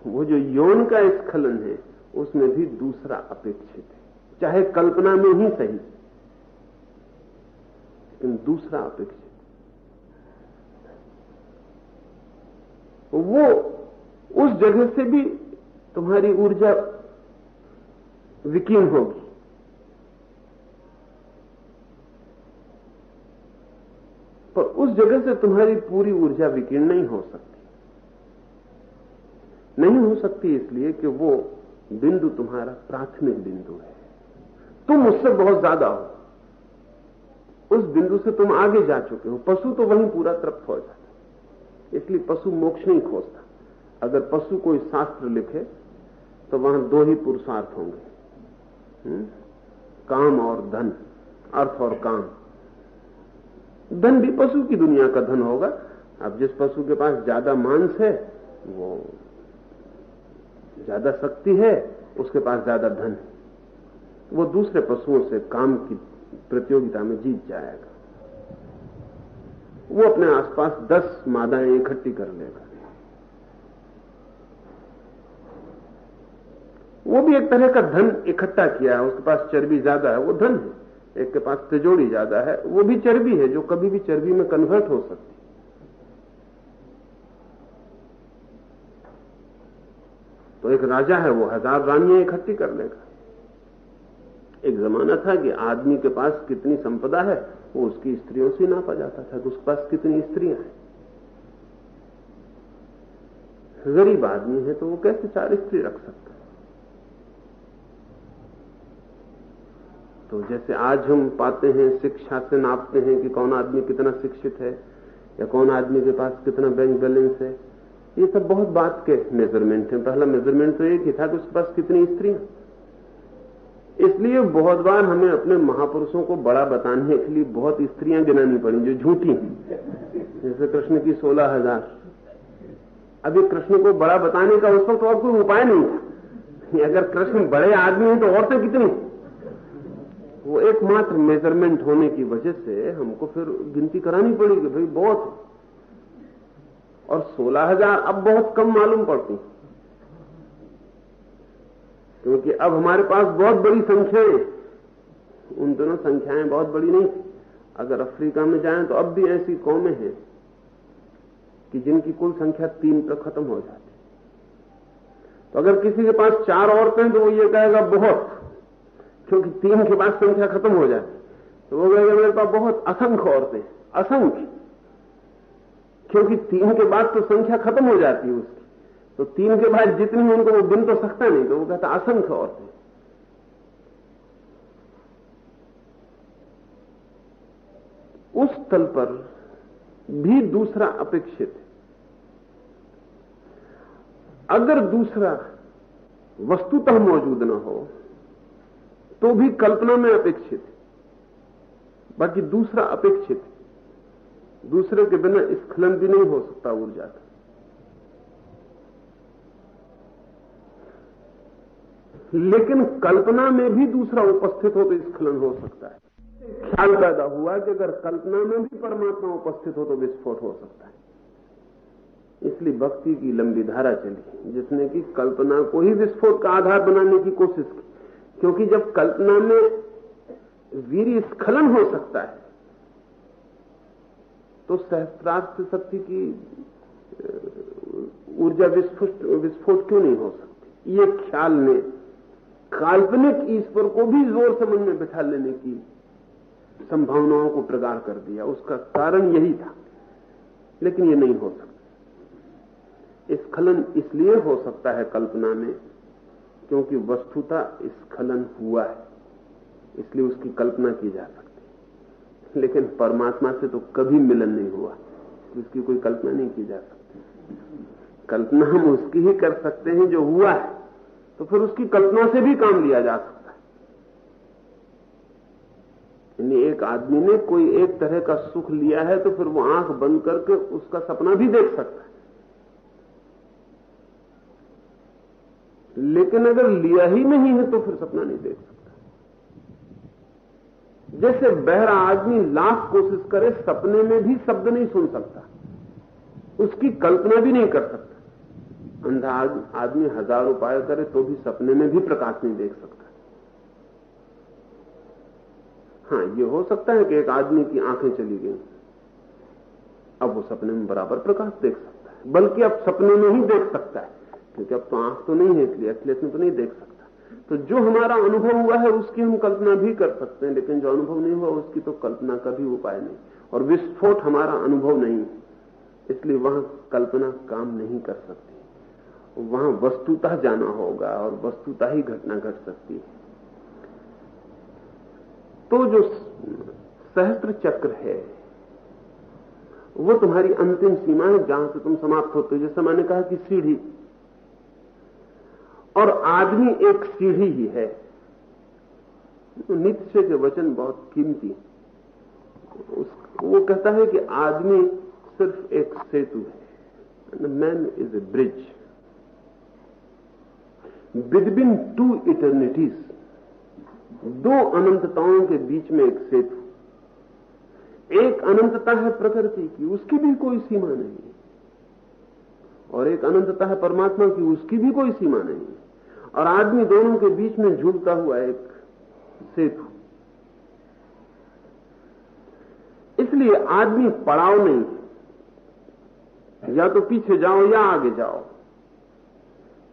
S2: वो जो यौन का स्खलन है, उसमें भी दूसरा अपेक्षित है। चाहे कल्पना में ही सही, लेकिन दूसरा अपेक्षित। वो उस जगह से भी तुम्हारी ऊर्जा विकीर्ण होगी। जगह से तुम्हारी पूरी ऊर्जा विकीर्ण नहीं हो सकती। नहीं हो सकती इसलिए कि वो बिंदु तुम्हारा प्राथमिक बिंदु है। तुम उससे बहुत ज़्यादा हो। उस बिंदु से तुम आगे जा चुके हो। पशु तो वहीं पूरा तृप्त हो जाता इसलिए पशु मोक्ष नहीं खोजता। अगर पशु कोई शास्त्र लिखे तो वहाँ दो ही पुरुषार्थ होंगे। हम्म? काम और धन। अर्थ और काम। धन भी पशु की दुनिया का धन होगा। अब जिस पशु के पास ज़्यादा मांस है, वो ज़्यादा शक्ति है, उसके पास ज़्यादा धन है। वो दूसरे पशुओं से काम की प्रतियोगिता में जीत जाएगा। वो अपने आसपास दस मादाएँ इकट्ठी कर लेगा। वो भी एक तरह का धन इकट्ठा किया है, उसके पास चर्बी ज़्यादा है, वो धन है। एक के पास तिजोड़ी ज़्यादा है, वो भी चर्बी है, जो कभी भी चर्बी में कन्वर्ट हो सकती तो एक राजा है, वो हज़ार रानियाँ इकट्ठी कर लेगा। एक जमाना था कि आदमी के पास कितनी संपदा है, वो उसकी स्त्रियों से नापा जाता था कि उसके पास कितनी स्त्रियाँ हैं। गरीब आदमी है तो वो कैसे चार स्त्री रख सकता तो जैसे आज हम पाते हैं, शिक्षा से नापते हैं कि कौन आदमी कितना शिक्षित है, या कौन आदमी के पास कितना बैंक बैलेंस है, ये सब बहुत बात के मेज़रमेंट है। पहला मेज़रमेंट तो एक ही था कि उसके पास कितनी स्त्रियाँ। इसलिए बहुत बार हमें अपने महापुरुषों को बड़ा बताने के लिए बहुत स्त्रियाँ गिनानी पड़ी जो झूठी जैसे कृष्ण की सोलह हज़ार। अभी कृष्ण को बड़ा बताने का उस वक्त तो और कोई उपाय नहीं था। अगर कृष्ण बड़े आदमी हैं तो औरतें कितनी वो एकमात्र मेज़रमेंट होने की वजह से हमको फिर गिनती करानी पड़ी कि भाई बहुत। और सोलह हज़ार अब बहुत कम मालूम पड़ती। क्योंकि अब हमारे पास बहुत बड़ी संख्याएँ उन दोनों संख्याएँ बहुत बड़ी नहीं। अगर अफ्रीका में जाएँ तो अब भी ऐसी कौमें हैं कि जिनकी कुल संख्या तीन तक खत्म हो जाती। तो अगर किसी के पास चार औरतें तो वो ये कहेगा, बहुत। क्योंकि तीन के बाद संख्या खत्म हो जाती तो वो कहेगा मेरे पास बहुत असंख्य औरतें, असंख्य। क्योंकि तीन के बाद तो संख्या खत्म हो जाती है उसकी। तो तीन के बाद जितनी उनको वो गिन तो सकता नहीं तो वो कहता असंख्य औरतें। उस तल पर भी दूसरा अपेक्षित है। अगर दूसरा वस्तुतः मौजूद न हो तो भी कल्पना में अपेक्षित है बाकी दूसरा अपेक्षित है। दूसरे के बिना स्खलन भी नहीं हो सकता ऊर्जा का। लेकिन कल्पना में भी दूसरा उपस्थित हो तो स्खलन हो सकता है। ख्याल पैदा हुआ कि अगर कल्पना में भी परमात्मा उपस्थित हो तो विस्फोट हो सकता है। इसलिए भक्ति की लंबी धारा चली, जिसने कि कल्पना को ही विस्फोट का आधार बनाने की कोशिश की। क्योंकि जब कल्पना में वीर स्खलन हो सकता है तो सहस्त्रार्थ शक्ति की ऊर्जा विस्फोट विस्फोट क्यों नहीं हो सकती? ये ख्याल ने काल्पनिक ईश्वर को भी ज़ोर से मन में बिठा लेने की संभावनाओं को प्रगाढ़ कर दिया। उसका कारण यही था, लेकिन ये नहीं हो सकता। स्खलन इसलिए हो सकता है कल्पना में क्योंकि वस्तुता स्खलन हुआ है, इसलिए उसकी कल्पना की जा सकती है। लेकिन परमात्मा से तो कभी मिलन नहीं हुआ उसकी कोई कल्पना नहीं की जा सकती। कल्पना हम उसकी ही कर सकते हैं जो हुआ है तो फिर उसकी कल्पना से भी काम लिया जा सकता है। यानी एक आदमी ने कोई एक तरह का सुख लिया है तो फिर वो आँख बंद करके उसका सपना भी देख सकता है। लेकिन अगर लिया ही नहीं है तो फिर सपना नहीं देख सकता। जैसे बहरा आदमी लाख कोशिश करे, सपने में भी शब्द नहीं सुन सकता। उसकी कल्पना भी नहीं कर सकता। अंधा आदमी हज़ार उपाय करे तो भी सपने में भी प्रकाश नहीं देख सकता। हाँ ये हो सकता है कि एक आदमी की आँखें चली गई। अब वो सपने में बराबर प्रकाश देख सकता है, बल्कि अब सपने में ही देख सकता है। क्योंकि अब तो आँख तो नहीं है इसलिए असलियत में तो नहीं देख सकता। तो जो हमारा अनुभव हुआ है, उसकी हम कल्पना भी कर सकते हैं, लेकिन जो अनुभव नहीं हुआ, उसकी तो कल्पना का भी उपाय नहीं। और विस्फोट हमारा अनुभव नहीं, इसलिए वहाँ कल्पना काम नहीं कर सकती। वहाँ वस्तुतः जाना होगा, और वस्तुतः ही घटना घट सकती है। तो जो सहस्त्र चक्र है, वो तुम्हारी अंतिम सीमा है, जहाँ से तुम समाप्त होते हो। जैसे मैंने कहा कि सीढ़ी और आदमी एक सीढ़ी ही है। नित्य के वचन बहुत कीमती वो कहता है कि आदमी सिर्फ़ एक सेतु है। Man is a bridge between two eternities दो अनंतताओं के बीच में एक सेतु। एक अनंतता है प्रकृति की, उसकी भी कोई सीमा नहीं। और एक अनंतता है परमात्मा की उसकी भी कोई सीमा नहीं और आदमी दोनों के बीच में झूलता हुआ एक सेतु। इसलिए आदमी पड़ाव नहीं या तो पीछे जाओ या आगे जाओ।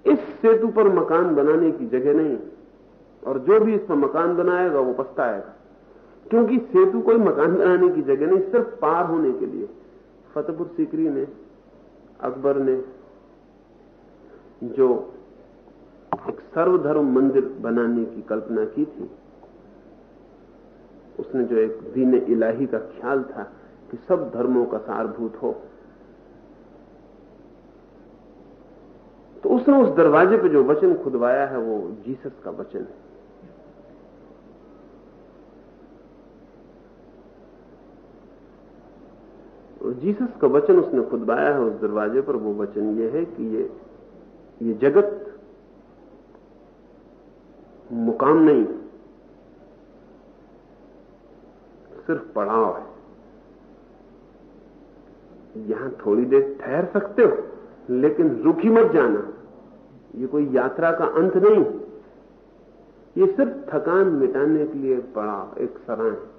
S2: इस सेतु पर मकान बनाने की जगह नहीं और जो भी इस पर मकान बनाएगा, वो पछताएगा। क्योंकि सेतु कोई मकान बनाने की जगह नहीं, सिर्फ़ पार होने के लिए। फतेहपुर सीकरी ने अकबर ने जो एक सर्वधर्म मंदिर बनाने की कल्पना की थी, उसने जो एक दीन इलाही का ख्याल था कि सब धर्मों का सारभूत हो तो उसने उस दरवाजे पे जो वचन खुदवाया है वो जीसस का वचन है। जीसस का वचन उसने खुदवाया है, उस दरवाजे पर वो वचन ये है कि ये ये जगत मुकाम नहीं सिर्फ़ पड़ाव है। यहाँ थोड़ी देर ठहर सकते हो, लेकिन रुकी मत जाना। ये कोई यात्रा का अंत नहीं। ये सिर्फ़ थकान मिटाने के लिए पड़ा एक सराय। है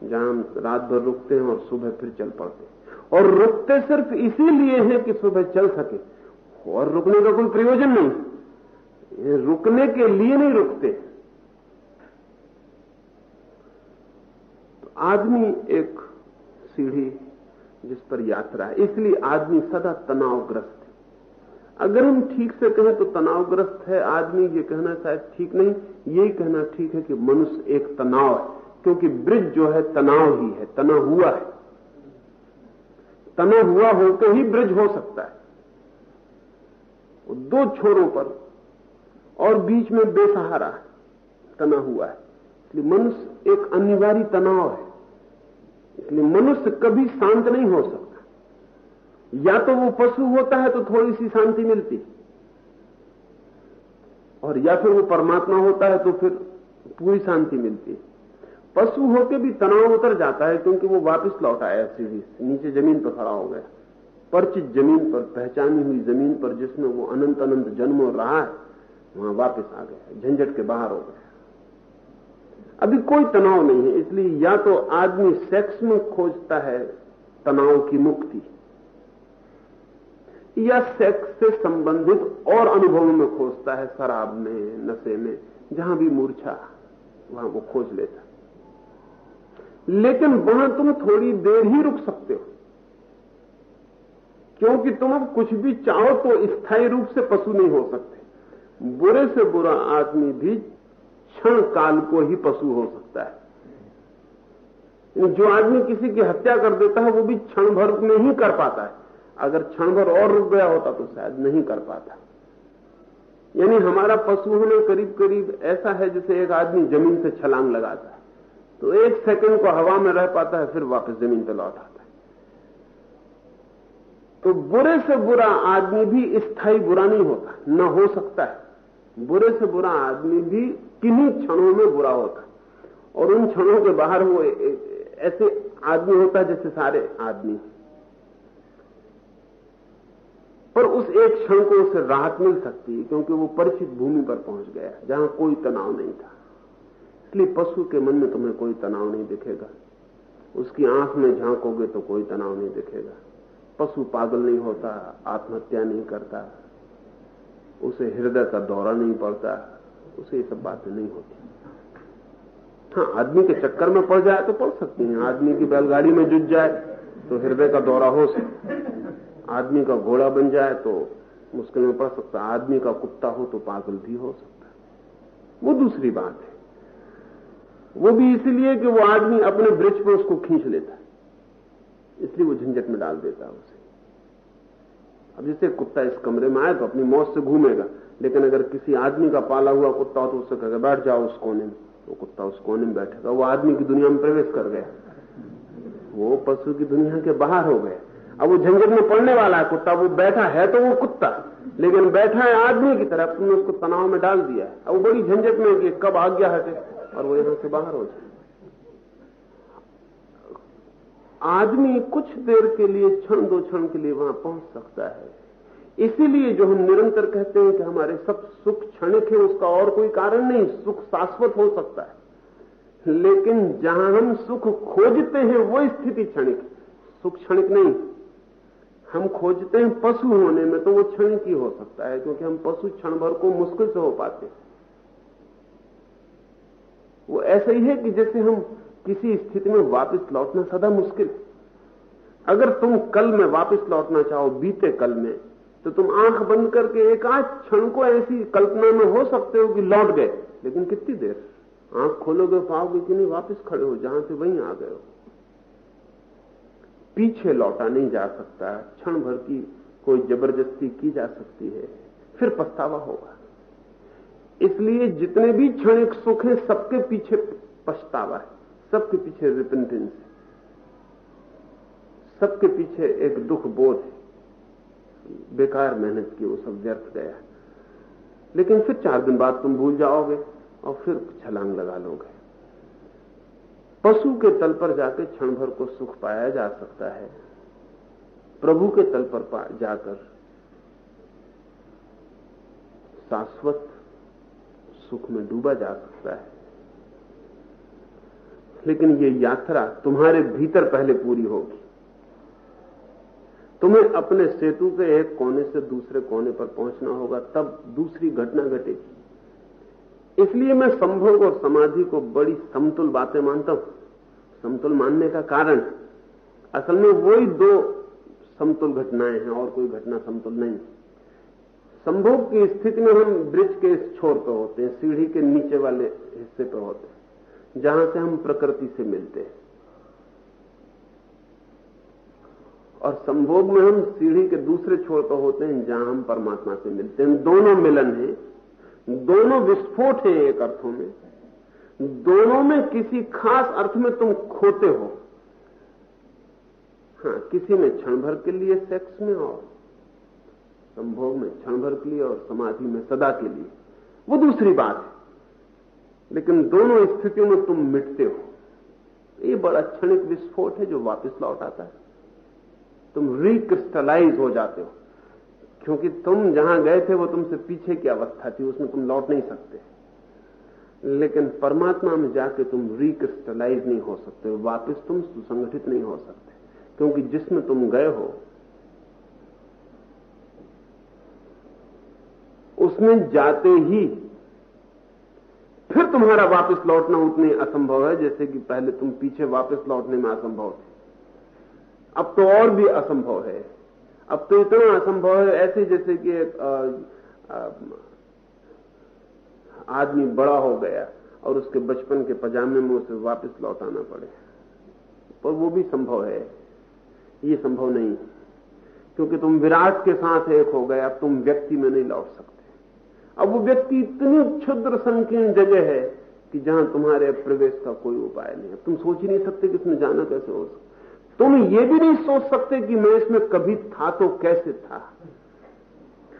S2: जहाँ रात भर रुकते हैं और सुबह फिर चल पड़ते हैं। और रुकते सिर्फ़ इसीलिए हैं कि सुबह चल सके। और रुकने का कोई प्रयोजन नहीं। रुकने के लिए नहीं रुकते। तो आदमी एक सीढ़ी जिस पर यात्रा है, इसलिए आदमी सदा तनावग्रस्त है। अगर हम ठीक से कहें तो तनावग्रस्त है आदमी, ये कहना शायद ठीक नहीं, यही कहना ठीक है कि मनुष्य एक तनाव है। क्योंकि ब्रिज जो है, तनाव ही है, तना हुआ है। तना हुआ होकर ही ब्रिज हो सकता है। दो छोरों पर और बीच में बेसहारा तना हुआ है। इसलिए मनुष्य एक अनिवार्य तनाव है। इसलिए मनुष्य कभी शांत नहीं हो सकता। या तो वो पशु होता है तो थोड़ी सी शांति मिलती और या फिर वो परमात्मा होता है तो फिर पूरी शांति मिलती है। पशु होके भी तनाव उतर जाता है क्योंकि वो वापस लौट आया सीढ़ी नीचे ज़मीन पर खड़ा हो गया। परिचित ज़मीन पर, पहचानी हुई ज़मीन पर जिसमें वो अनंत अनंत जन्म रहा है, वहाँ वापस आ गया। झंझट के बाहर हो गया। अभी कोई तनाव नहीं है, इसलिए या तो आदमी सेक्स में खोजता है तनाव की मुक्ति, या सेक्स से संबंधित और अनुभवों में खोजता है शराब में, नशे में, जहाँ भी मूर्छा, वहाँ वो खोज लेता लेकिन वहाँ तुम थोड़ी देर ही रुक सकते हो। क्योंकि तुम अब कुछ भी चाहो तो स्थायी रूप से पशु नहीं हो सकते। बुरे से बुरा आदमी भी क्षण काल को ही पशु हो सकता है। जो आदमी किसी की हत्या कर देता है, वो भी क्षण भर में ही कर पाता है। अगर क्षण भर और रुक गया होता तो शायद नहीं कर पाता। यानी हमारा पशु होने करीब करीब ऐसा है जैसे एक आदमी ज़मीन से छलांग लगाता है। तो एक सेकंड को हवा में रह पाता है, फिर वापस ज़मीन पर लौट आता है। तो बुरे से बुरा आदमी भी स्थायी बुरा नहीं होता, न हो सकता है। बुरे से बुरा आदमी भी किन्हीं क्षणों में बुरा होता और उन क्षणों के बाहर वो ऐसे आदमी होता है जैसे सारे आदमी। पर उस एक क्षण को उसे राहत मिल सकती है, क्योंकि वो परिचित भूमि पर पहुँच गया, जहाँ कोई तनाव नहीं था। इसलिए पशु के मन में तुम्हें कोई तनाव नहीं दिखेगा। उसकी आँख में झांकोगे तो कोई तनाव नहीं दिखेगा। पशु पागल नहीं होता, आत्महत्या नहीं करता। उसे हृदय का दौरा नहीं पड़ता, उसे ये सब बातें नहीं होती। हाँ आदमी के चक्कर में पड़ जाए तो पड़ सकती हैं। आदमी की बैलगाड़ी में जुट जाए तो हृदय का दौरा हो सकता आदमी का घोड़ा बन जाए तो मुश्किल में पड़ सकता आदमी का कुत्ता हो तो पागल भी हो सकता है। वो दूसरी बात है। वो भी इसलिए कि वो आदमी अपने ब्रिज पर उसको खींच लेता है। इसलिए वो झंझट में डाल देता है उसे। अब जैसे कुत्ता इस कमरे में आए तो अपनी मौत से घूमेगा, लेकिन अगर किसी आदमी का पाला हुआ कुत्ता तो उससे कहेगा बैठ जाओ उस कोने में। वो कुत्ता उस कोने में बैठेगा, वो आदमी की दुनिया में प्रवेश कर गया। वो पशु की दुनिया के बाहर हो गया। अब वो झंझट में पड़ने वाला है कुत्ता, वो बैठा है तो वो कुत्ता, लेकिन बैठा है आदमी की तरफ़ तुमने उसको तनाव में डाल दिया है। अब वो बड़ी झंझट में कि कब आज्ञा हटे। और वो यहाँ से बाहर हो जाए। आदमी कुछ देर के लिए क्षण दो क्षण के लिए वहाँ पहुँच सकता है। इसीलिए जो हम निरंतर कहते हैं कि हमारे सब सुख क्षणिक है, उसका और कोई कारण नहीं, सुख शाश्वत हो सकता है। लेकिन जहाँ हम सुख खोजते हैं, वो स्थिति क्षणिक सुख क्षणिक नहीं। हम खोजते हैं पशु होने में तो वो क्षणिक ही हो सकता है, क्योंकि हम पशु क्षण भर को मुश्किल से हो पाते वो ऐसा ही है कि जैसे हम किसी स्थिति में वापस लौटना सदा मुश्किल अगर तुम कल में वापस लौटना चाहो, बीते कल में तो तुम आँख बंद करके एक आध क्षण को ऐसी कल्पना में हो सकते हो कि लौट गए। लेकिन कितनी देर? आँख खोलोगे, पाओगे कि नहीं, वापस खड़े हो, जहाँ से वहीं आ गए हो। पीछे लौटा नहीं जा सकता। क्षण भर की कोई ज़बरदस्ती की जा सकती है। फिर पछतावा होगा। इसलिए जितने भी क्षणिक सुख है, सबके पीछे पछतावा है। सबके पीछे रिपेंटेंस है। सबके पीछे एक दुख बोध है। बेकार मेहनत की वो सब व्यर्थ गया। लेकिन फिर चार दिन बाद तुम भूल जाओगे और फिर छलांग लगा लोगे। पशु के तल पर जाकर क्षण भर को सुख पाया जा सकता है। प्रभु के तल पर जाकर शाश्वत सुख में डूबा जा सकता है। लेकिन ये यात्रा तुम्हारे भीतर पहले पूरी होगी। तुम्हें अपने सेतु के एक कोने से दूसरे कोने पर पहुँचना होगा, तब दूसरी घटना घटेगी। इसलिए मैं संभोग और समाधि को बड़ी समतुल बातें मानता हूँ। समतुल मानने का कारण, असल में वही दो समतुल घटनाएँ हैं और कोई घटना समतुल नहीं। संभोग की स्थिति में हम ब्रिज के इस छोर पर होते हैं, सीढ़ी के नीचे वाले हिस्से पर होते हैं, जहाँ से हम प्रकृति से मिलते हैं। और संभोग में हम सीढ़ी के दूसरे छोर पर होते हैं, जहाँ हम परमात्मा से मिलते हैं। दोनों मिलन है, दोनों विस्फोट है एक अर्थों में। दोनों में किसी खास अर्थ में तुम खोते हो। हाँ किसी में क्षण भर के लिए, सेक्स में और संभोग में क्षण भर के लिए और समाधि में सदा के लिए। वो दूसरी बात है। लेकिन दोनों स्थितियों में तुम मिटते हो। ये बड़ा क्षणिक विस्फोट है जो वापस लौट आता है। तुम रिक्रिस्टलाइज हो जाते हो। क्योंकि तुम जहाँ गए थे, वो तुमसे पीछे की अवस्था थी, उसमें तुम लौट नहीं सकते। लेकिन परमात्मा में जाके तुम रिक्रिस्टलाइज नहीं हो सकते, वापस तुम सुसंगठित नहीं हो सकते। क्योंकि जिसमें तुम गए हो उसमें जाते ही फिर तुम्हारा वापस लौटना उतनी असंभव है, जैसे कि पहले तुम पीछे वापस लौटने में असंभव थे। अब तो और भी असंभव है। अब तो इतना असंभव है, ऐसे जैसे कि एक आदमी बड़ा हो गया और उसके बचपन के पजामे में उसे वापस लौटाना पड़े। पर वो भी संभव है। ये संभव नहीं, क्योंकि तुम विराट के साथ एक हो गए, अब तुम व्यक्ति में नहीं लौट सकते। अब वो व्यक्ति इतनी क्षुद्र संकीर्ण जगह है कि जहाँ तुम्हारे प्रवेश का कोई उपाय नहीं है। तुम सोच ही नहीं सकते कि इसमें जाना कैसे हो सकता तुम ये भी नहीं सोच सकते कि मैं इसमें कभी था तो कैसे था।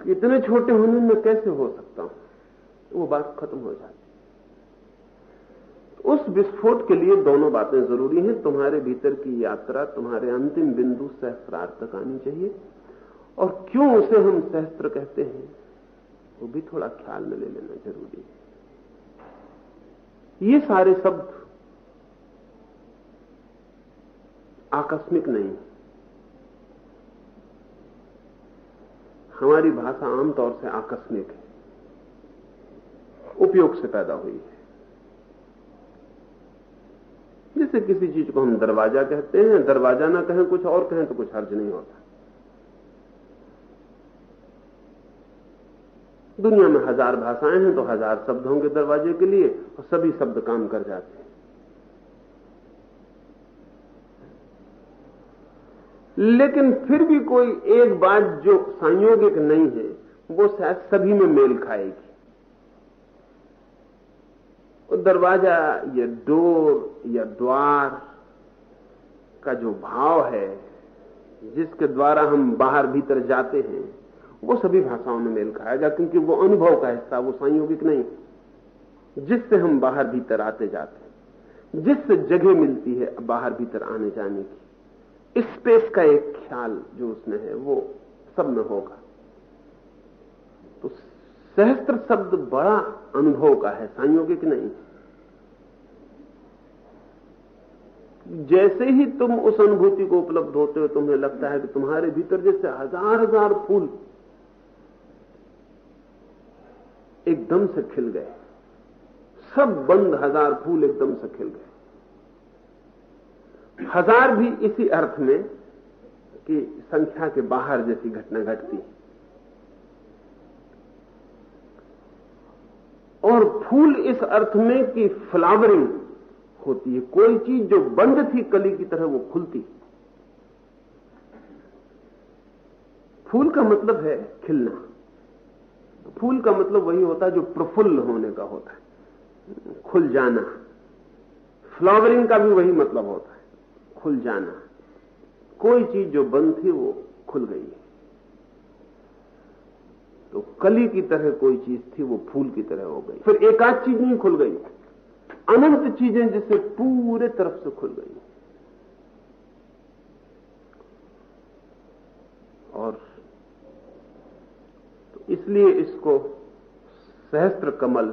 S2: इतने छोटे होने में कैसे हो सकता हूँ? वो बात खत्म हो जाती उस विस्फोट के लिए दोनों बातें ज़रूरी हैं। तुम्हारे भीतर की यात्रा, तुम्हारे अंतिम बिंदु सहस्त्रार्थ तक आनी चाहिए। और क्यों उसे हम सहस्त्र कहते हैं? वो भी थोड़ा ख्याल में ले लेना ज़रूरी है। ये सारे शब्द आकस्मिक नहीं। हमारी भाषा आमतौर से आकस्मिक है। उपयोग से पैदा हुई है। जैसे किसी चीज़ को हम दरवाज़ा कहते हैं, दरवाज़ा ना कहें, कुछ और कहें तो कुछ हर्ज नहीं होता। दुनिया में हज़ार भाषाएँ हैं तो हज़ार शब्द होंगे दरवाजे के लिए और सभी शब्द काम कर जाते हैं। लेकिन फिर भी कोई एक बात जो संयोगिक नहीं है, वो शायद सभी में मेल खाएगी। वो दरवाज़ा या डोर या द्वार का जो भाव है, जिसके द्वारा हम बाहर भीतर जाते हैं वो सभी भाषाओं में मेल खाया खाएगा क्योंकि वो अनुभव का हिस्सा, वो संयोगिक नहीं। जिससे हम बाहर भीतर आते जाते हैं, जिससे जगह मिलती है बाहर भीतर आने जाने की स्पेस का एक ख्याल जो उसमें है, वो सब में होगा। तो सहस्त्र शब्द बड़ा अनुभव का है, संयोगिक नहीं। जैसे ही तुम उस अनुभूति को उपलब्ध होते हो, तुम्हें लगता है कि तुम्हारे भीतर जैसे हज़ार हज़ार फूल एकदम से खिल गए। सब बंद हज़ार फूल एकदम से खिल गए। हज़ार भी इसी अर्थ में कि संख्या के बाहर जैसी घटना घटती और फूल इस अर्थ में कि फ्लावरिंग होती है। कोई चीज़ जो बंद थी कली की तरह वो खुलती। फूल का मतलब है खिलना। फूल का मतलब वही होता है जो प्रफुल्ल होने का होता है। खुल जाना। फ्लावरिंग का भी वही मतलब होता है। खुल जाना। कोई चीज़ जो बंद थी, वो खुल गई तो कली की तरह कोई चीज़ थी, वो फूल की तरह हो गई। फिर एक आध चीज़ नहीं खुल गई। अनंत चीज़ें जिससे पूरे तरफ़ से खुल गई। और इसलिए इसको सहस्त्र कमल,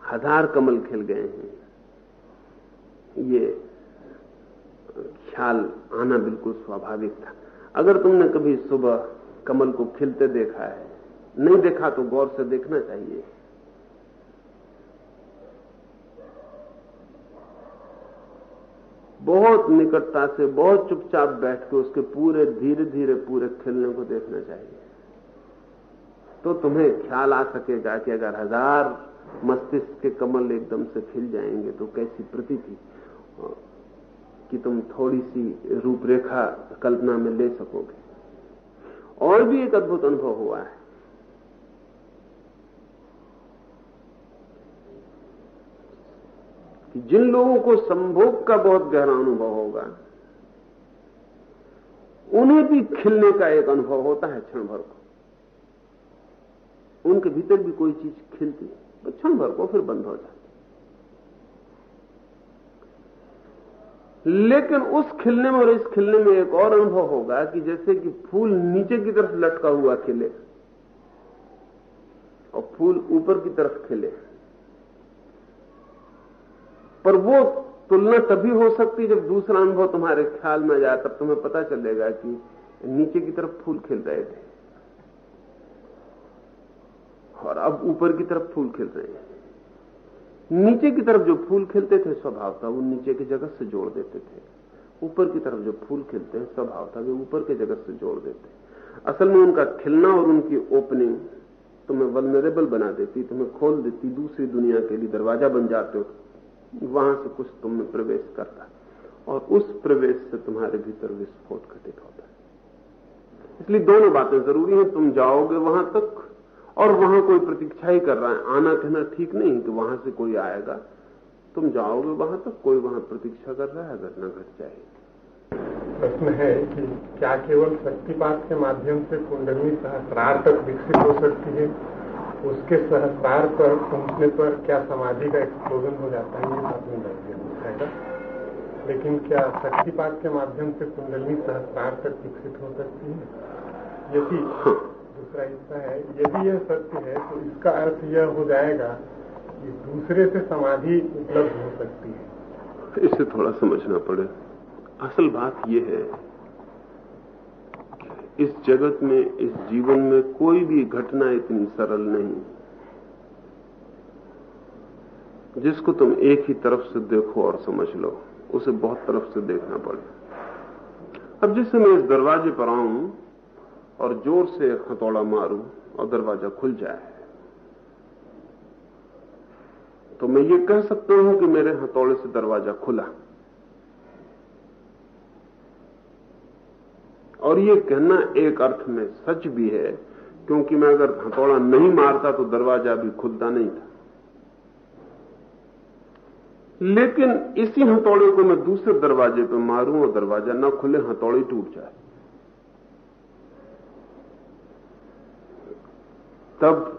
S2: हज़ार कमल खिल गए हैं। ये ख्याल आना बिल्कुल स्वाभाविक था। अगर तुमने कभी सुबह कमल को खिलते देखा है, नहीं देखा तो गौर से देखना चाहिए। बहुत निकटता से, बहुत चुपचाप बैठ के उसके पूरे धीरे धीरे पूरे खिलने को देखना चाहिए। तो तुम्हें ख्याल आ सकेगा कि अगर हज़ार मस्तिष्क के कमल एकदम से खिल जाएँगे तो कैसी प्रतीति कि तुम थोड़ी सी रूपरेखा कल्पना में ले सकोगे। और भी एक अद्भुत अनुभव हुआ है। कि जिन लोगों को संभोग का बहुत गहरा अनुभव होगा, उन्हें भी खिलने का एक अनुभव होता है क्षण भर को। उनके भीतर भी कोई चीज़ खिलती तो क्षण भर को फिर बंद हो जाती लेकिन उस खिलने में और इस खिलने में एक और अनुभव होगा कि जैसे कि फूल नीचे की तरफ़ लटका हुआ खिले और फूल ऊपर की तरफ़ खिले। पर वो तुलना तभी हो सकती जब दूसरा अनुभव तुम्हारे ख्याल में जाए, तब तुम्हें पता चलेगा कि नीचे की तरफ़ फूल खिल रहे थे। और अब ऊपर की तरफ़ फूल खिल रहे हैं। नीचे की तरफ़ जो फूल खिलते थे स्वभाव था वो नीचे की जगत से जोड़ देते थे। ऊपर की तरफ़ जो फूल खिलते हैं स्वभाव था वे ऊपर के जगत से जोड़ देते असल में उनका खिलना और उनकी ओपनिंग तुम्हें वलनरेबल बना देती, तुम्हें खोल देती, दूसरी दुनिया के लिए दरवाज़ा बन जाते हो, वहाँ से कुछ तुम में प्रवेश करता और उस प्रवेश से तुम्हारे भीतर विस्फोट घटित होता है। इसलिए दोनों बातें ज़रूरी हैं, तुम जाओगे वहाँ तक और वहाँ कोई प्रतीक्षा ही कर रहा है। आना कहना ठीक नहीं कि वहाँ से कोई आएगा। तुम जाओगे वहाँ तक कोई वहाँ प्रतीक्षा कर रहा है घटना घट जाएगी।
S1: प्रश्न है कि क्या केवल शक्तिपात के माध्यम से कुंडली सहस्रार तक विकसित हो सकती है? उसके सहस्रार पर पहुँचने पर क्या समाधि का एक्सप्लोजन हो जाता है? ये बात नहीं है लेकिन क्या शक्तिपात के माध्यम से कुंडली सहस्रार तक विकसित हो सकती है? यदि दूसरा हिस्सा है, यदि यह सत्य है तो इसका अर्थ यह हो जाएगा कि दूसरे से समाधि उपलब्ध हो सकती है।
S2: इसे थोड़ा समझना पड़े। असल बात यह है, इस जगत में, इस जीवन में कोई भी घटना इतनी सरल नहीं। जिसको तुम एक ही तरफ़ से देखो और समझ लो, उसे बहुत तरफ़ से देखना पड़े। अब जिससे मैं इस दरवाजे पर आऊँ और ज़ोर से हथौड़ा मारूं और दरवाज़ा खुल जाए। तो मैं ये कह सकता हूँ कि मेरे हथौड़े से दरवाज़ा खुला। और ये कहना एक अर्थ में सच भी है, क्योंकि मैं अगर हथौड़ा नहीं मारता तो दरवाज़ा भी खुलता नहीं था। लेकिन इसी हथौड़े को मैं दूसरे दरवाजे पर मारूं और दरवाज़ा ना खुले, हथौड़ी टूट जाए। तब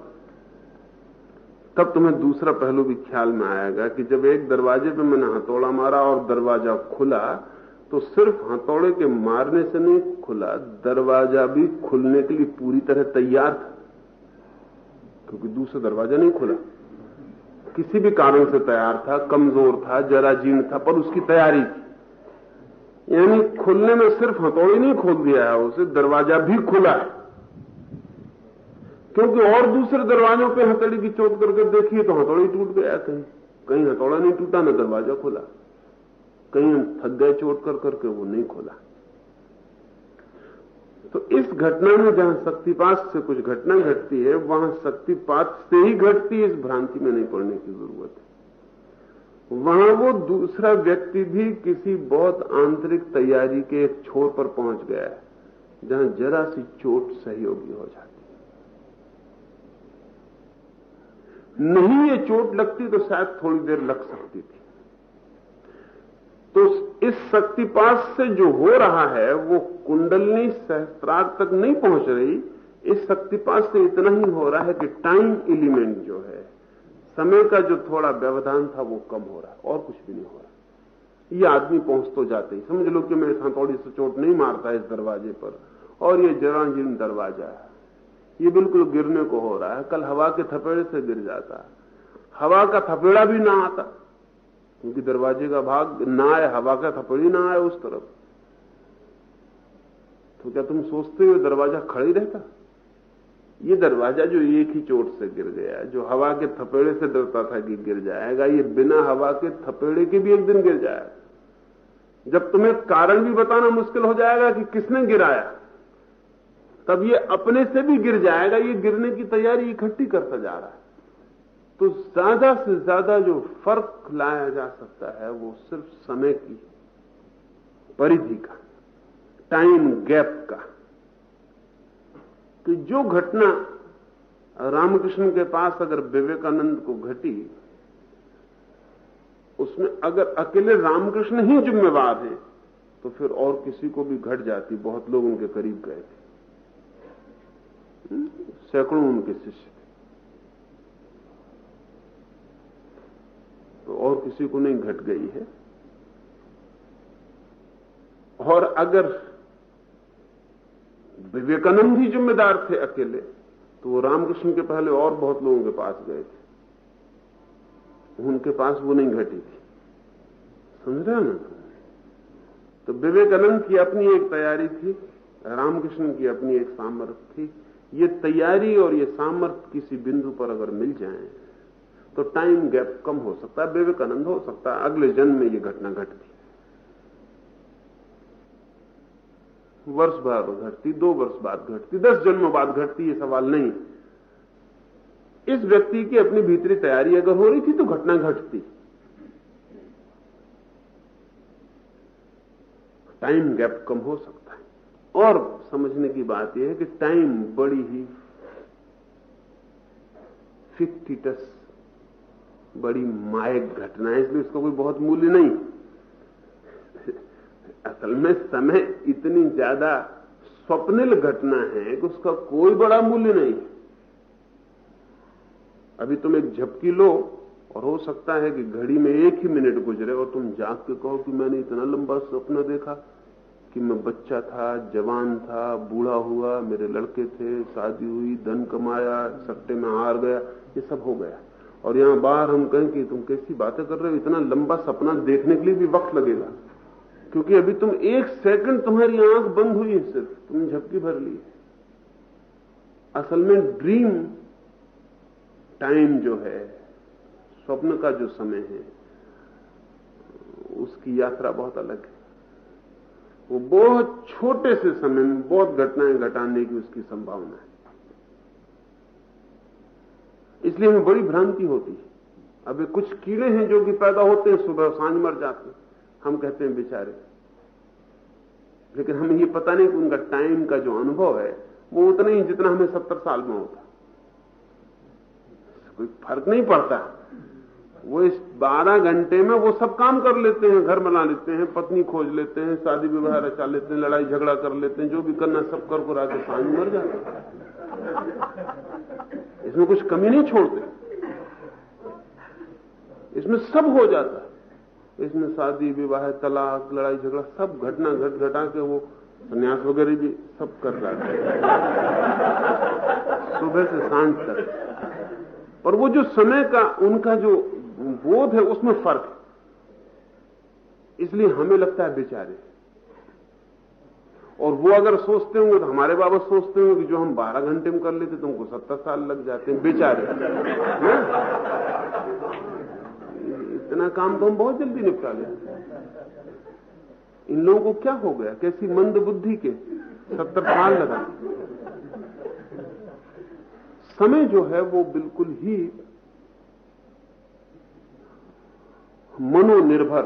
S2: तब तुम्हें दूसरा पहलू भी ख्याल में आएगा कि जब एक दरवाजे पे मैंने हथौड़ा मारा और दरवाज़ा खुला तो सिर्फ़ हथौड़े के मारने से नहीं, खुला दरवाज़ा भी खुलने के लिए पूरी तरह तैयार था। क्योंकि दूसरा दरवाज़ा नहीं खुला। किसी भी कारण से तैयार था, कमज़ोर था जरा जीर्ण था, पर उसकी तैयारी थी। यानी खुलने में सिर्फ़ हथौड़ी नहीं खोल दिया है, उसे दरवाज़ा भी खुला है। क्योंकि और दूसरे दरवाजों पे हथौड़ी की चोट करके देखिए तो हथौड़ी टूट गया कहीं। कहीं हथौड़ा नहीं टूटा, ना दरवाज़ा खोला। कहीं थक गए चोट कर करके वो नहीं खोला। तो इस घटना में जहाँ शक्तिपात से कुछ घटना घटती है, वहाँ शक्तिपात से ही घटती इस भ्रांति में नहीं पड़ने की ज़रूरत है। वहाँ वो दूसरा व्यक्ति भी किसी बहुत आंतरिक तैयारी के एक छोर पर पहुँच गया है, जहाँ जरा सी चोट सहयोगी हो जाती नहीं ये चोट लगती तो शायद थोड़ी देर लग सकती थी। तो इस शक्तिपात से जो हो रहा है, वो कुंडलनी सहस्त्रार तक नहीं पहुँच रही। इस शक्तिपात से इतना ही हो रहा है कि टाइम एलिमेंट जो है, समय का जो थोड़ा व्यवधान था वो कम हो रहा है, और कुछ भी नहीं हो रहा। ये आदमी पहुँच तो जाते ही। समझ लो कि मैं थोड़ी सी चोट नहीं मारता इस दरवाजे पर, और ये जरा जीर्ण दरवाज़ा है। ये बिल्कुल गिरने को हो रहा है। कल हवा के थपेड़े से गिर जाता हवा का थपेड़ा भी ना आता। क्योंकि दरवाजे का भाग ना आए, हवा का थपेड़ी ना आए उस तरफ़। तो क्या तुम सोचते हो दरवाज़ा खड़ी रहता? ये दरवाज़ा जो एक ही चोट से गिर गया जो हवा के थपेड़े से डरता था कि गिर जाएगा, ये बिना हवा के थपेड़े के भी एक दिन गिर जाएगा। जब तुम्हें कारण भी बताना मुश्किल हो जाएगा कि किसने गिराया। तब ये अपने से भी गिर जाएगा, ये गिरने की तैयारी इकट्ठी करता जा रहा है। तो ज़्यादा से ज़्यादा जो फ़र्क लाया जा सकता है, वो सिर्फ़ समय की परिधि का, टाइम गैप का। कि जो घटना रामकृष्ण के पास अगर विवेकानंद को घटी, उसमें अगर अकेले रामकृष्ण ही जिम्मेवार हैं तो फिर और किसी को भी घट जाती, बहुत लोग उनके करीब गए थे। सैकड़ों उनके शिष्य थे। तो और किसी को नहीं घट गई है। और अगर विवेकानंद ही जिम्मेदार थे अकेले तो वो रामकृष्ण के पहले और बहुत लोगों के पास गए थे। उनके पास वो नहीं घटी थी। समझ रहे ना? तो विवेकानंद की अपनी एक तैयारी थी, रामकृष्ण की अपनी एक सामर्थ्य थी ये तैयारी और ये सामर्थ्य किसी बिंदु पर अगर मिल जाए तो टाइम गैप कम हो सकता है, विवेकानंद हो सकता है, अगले जन्म में ये घटना घटती। वर्ष बाद घटती, दो वर्ष बाद घटती, दस जन्मों बाद घटती, ये सवाल नहीं। इस व्यक्ति की अपनी भीतरी तैयारी अगर हो रही थी तो घटना घटती। टाइम गैप कम हो सकता है। और समझने की बात यह है कि टाइम बड़ी ही फिक्टिटस बड़ी मायक घटना है, इसलिए उसका कोई बहुत मूल्य नहीं। असल में समय इतनी ज़्यादा स्वप्निल घटना है कि उसका कोई बड़ा मूल्य नहीं। अभी तुम एक झपकी लो और हो सकता है कि घड़ी में एक ही मिनट गुजरे और तुम जाग के कहो कि मैंने इतना लंबा सपना देखा। कि मैं बच्चा था, जवान था, बूढ़ा हुआ, मेरे लड़के थे, शादी हुई, धन कमाया, सट्टे में हार गया, ये सब हो गया। और यहाँ बाहर हम कहें कि तुम कैसी बातें कर रहे हो, इतना लंबा सपना देखने के लिए भी वक्त लगेगा। क्योंकि अभी तुम एक सेकंड तुम्हारी आँख बंद हुई है सिर्फ़ तुम झपकी भर ली असल में ड्रीम टाइम जो है, स्वप्न का जो समय है, उसकी यात्रा बहुत अलग है। वो बहुत छोटे से समय में बहुत घटनाएँ घटाने की उसकी संभावना है। इसलिए हमें बड़ी भ्रांति होती है। अभी कुछ कीड़े हैं जो कि पैदा होते हैं, सुबह साँझ मर जाते हैं। हम कहते हैं बेचारे। लेकिन हमें ये पता नहीं कि उनका टाइम का जो अनुभव है, वो उतना ही जितना हमें सत्तर साल में होता। कोई फ़र्क नहीं पड़ता। वो इस बारह घंटे में वो सब काम कर लेते हैं, घर बना लेते हैं, पत्नी खोज लेते हैं, शादी विवाह रचा लेते हैं, लड़ाई झगड़ा कर लेते हैं, जो भी करना सब कर को आके साँझ मर जाते इसमें कुछ कमी नहीं छोड़ते। इसमें सब हो जाता इसमें शादी विवाह, तलाक, लड़ाई झगड़ा, सब घटना घट घटा के वो संन्यास वगैरह भी सब कर रहा है। सुबह से साँझ तक। पर वो जो समय का, उनका जो बोध है, उसमें फ़र्क है। इसलिए हमें लगता है बेचारे। और वो अगर सोचते होंगे तो हमारे बाबत सोचते होंगे कि जो हम 12 घंटे में कर लेते तो उनको सत्तर साल लग जाते हैं। बेचारे। इतना काम तो हम बहुत जल्दी निपटा लेते इन लोगों को क्या हो गया? कैसी मंद बुद्धि के सत्तर साल लगा समय जो है, वो बिल्कुल ही मनोनिर्भर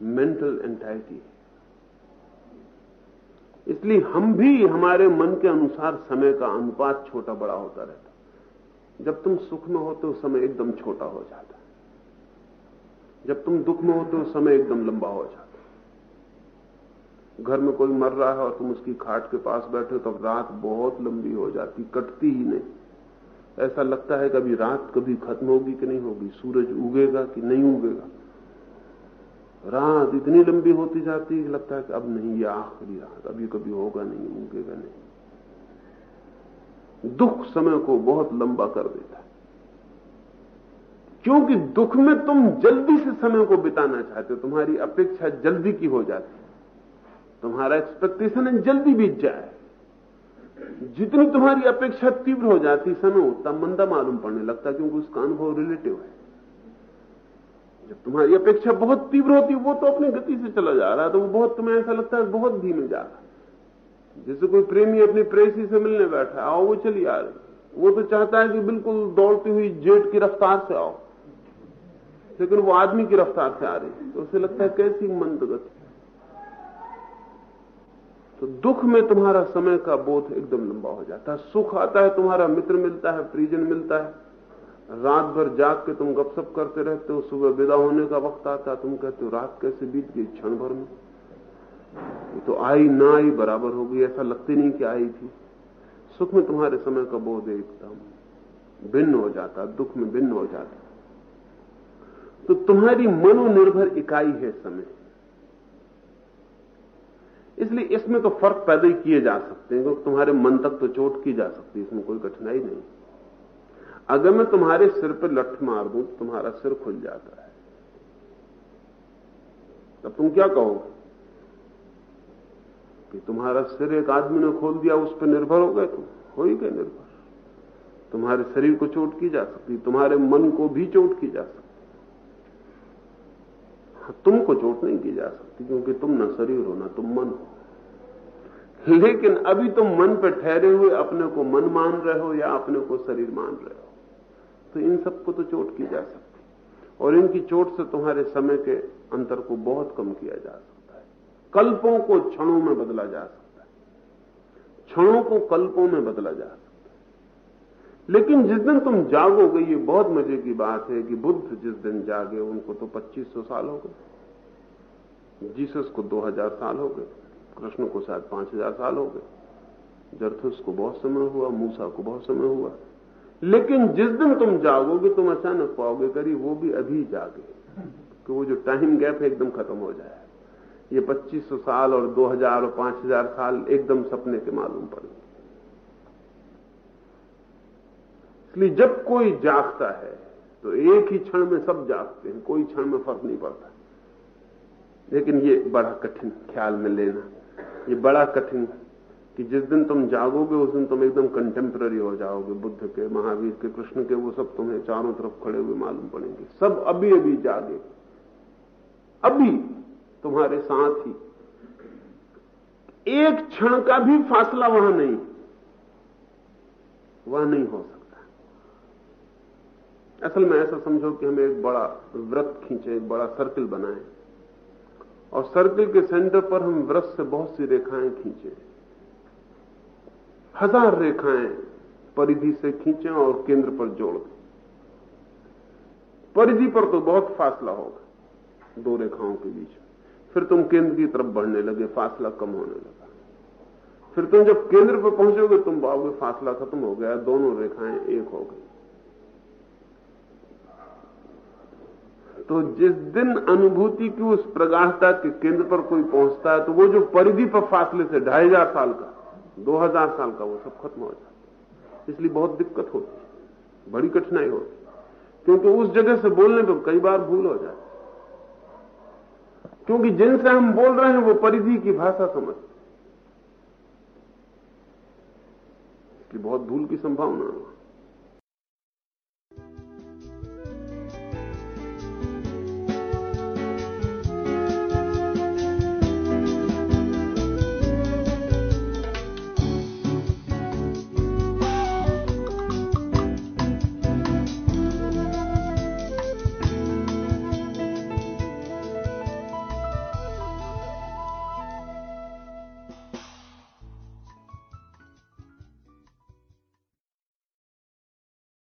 S2: मेंटल एंटाइटी इसलिए हम भी हमारे मन के अनुसार समय का अनुपात छोटा बड़ा होता रहता जब तुम सुख में हो समय एकदम छोटा हो जाता है। जब तुम दुख में हो समय एकदम लंबा हो जाता घर में कोई मर रहा है और तुम उसकी खाट के पास बैठे हो तो रात बहुत लंबी हो जाती, कटती ही नहीं। ऐसा लगता है कभी रात कभी खत्म होगी कि नहीं होगी, सूरज उगेगा कि नहीं उगेगा। रात इतनी लंबी होती जाती है, लगता है कि अब नहीं, ये आखिरी रात, अभी कभी होगा नहीं, उगेगा नहीं। दुख समय को बहुत लंबा कर देता है। क्योंकि दुख में तुम जल्दी से समय को बिताना चाहते हो, तुम्हारी अपेक्षा जल्दी की हो जाती है। तुम्हारा एक्सपेक्टेशन है जल्दी बीत जाए। जितनी तुम्हारी अपेक्षा तीव्र हो जाती समय उतना मंदा मालूम पड़ने लगता क्योंकि उसका अनुभव रिलेटिव है। जब तुम्हारी अपेक्षा बहुत तीव्र होती, वो तो अपनी गति से चला जा रहा है तो वो बहुत तुम्हें ऐसा लगता है बहुत धीमे जा रहा। है जैसे कोई प्रेमी अपनी प्रेसी से मिलने बैठा आओ, वो चली आ रही। वो तो चाहता है कि बिल्कुल दौड़ती हुई जेट की रफ्तार से आओ, लेकिन वो आदमी की रफ्तार से आ रही है। तो उसे लगता है कैसी मंद गति। तो दुख में तुम्हारा समय का बोध एकदम लंबा हो जाता है। सुख आता है, तुम्हारा मित्र मिलता है परिजन मिलता है। रात भर जाग के तुम गपशप करते रहते हो, सुबह विदा होने का वक्त आता तुम कहते हो, रात कैसे बीत गई क्षण भर में? तो आई ना आई बराबर हो गई, ऐसा लगती नहीं कि आई थी। सुख में तुम्हारे समय का बोध एकदम भिन्न हो जाता, दुख में भिन्न हो जाता। तो तुम्हारी मनोनिर्भर इकाई है समय। इसलिए इसमें तो फ़र्क पैदा ही किए जा सकते हैं, क्योंकि तुम्हारे मन तक तो चोट की जा सकती है, इसमें कोई कठिनाई नहीं। अगर मैं तुम्हारे सिर पर लठ मार दूँ तो तुम्हारा सिर खुल जाता है। तब तुम क्या कहोगे? कि तुम्हारा सिर एक आदमी ने खोल दिया, उस पर निर्भर हो गए तुम। हो ही गए निर्भर। तुम्हारे शरीर को चोट की जा सकती तुम्हारे मन को भी चोट की जा सकती तुमको चोट नहीं की जा सकती। क्योंकि तुम न शरीर हो, ना तुम मन हो। लेकिन अभी तुम मन पर ठहरे हुए, अपने को मन मान रहे हो या अपने को शरीर मान रहे हो तो इन सबको तो चोट की जा सकती और इनकी चोट से तुम्हारे समय के अंतर को बहुत कम किया जा सकता है। कल्पों को क्षणों में बदला जा सकता है। क्षणों को कल्पों में बदला जा सकता है। लेकिन जिस दिन तुम जागोगे, ये बहुत मज़े की बात है कि बुद्ध जिस दिन जागे, उनको तो 2500 साल हो गए। जीसस को 2000 साल हो गए, कृष्ण को शायद 5000 साल हो गए, जरथुस को बहुत समय हुआ, मूसा को बहुत समय हुआ। लेकिन जिस दिन तुम जागोगे, तुम अचानक पाओगे करी वो भी अभी जागे, कि वो जो टाइम गैप है एकदम खत्म हो जाए। ये 2500 साल और 2000 और 5000 साल एकदम सपने के मालूम पड़े। इसलिए जब कोई जागता है तो एक ही क्षण में सब जागते हैं, कोई क्षण में फ़र्क नहीं पड़ता। लेकिन ये बड़ा कठिन ख्याल में लेना। ये बड़ा कठिन कि जिस दिन तुम जागोगे, उस दिन तुम एकदम कंटेम्प्ररी हो जाओगे। बुद्ध के, महावीर के, कृष्ण के, वो सब तुम्हें चारों तरफ़ खड़े हुए मालूम पड़ेंगे। सब अभी अभी जागे। अभी तुम्हारे साथ ही। एक क्षण का भी फासला वहाँ नहीं। वह नहीं हो सकता। असल में ऐसा समझो कि हम एक बड़ा व्रत खींचे, एक बड़ा सर्किल बनाए। और सर्किल के सेंटर पर हम व्रत से बहुत सी रेखाएँ खींचे। हज़ार रेखाएँ परिधि से खींचे और केंद्र पर जोड़ दें। परिधि पर तो बहुत फासला होगा, दो रेखाओं के बीच। फिर तुम केंद्र की तरफ़ बढ़ने लगे, फासला कम होने लगा। फिर तुम जब केंद्र पर पहुंचोगे, तुम पाओगे फासला खत्म हो गया, दोनों रेखाएँ एक हो गई। तो जिस दिन अनुभूति की उस प्रगाढ़ता के केंद्र पर कोई पहुँचता है तो वो जो परिधि पर फासले से ढाई हज़ार साल का, दो हज़ार साल का, वो सब खत्म हो जाता है। इसलिए बहुत दिक्कत होती है। बड़ी कठिनाई होती है। क्योंकि उस जगह से बोलने पर कई बार भूल हो जाती है। क्योंकि जिनसे हम बोल रहे हैं, वो परिधि की भाषा समझते इसकी बहुत भूल की संभावना है।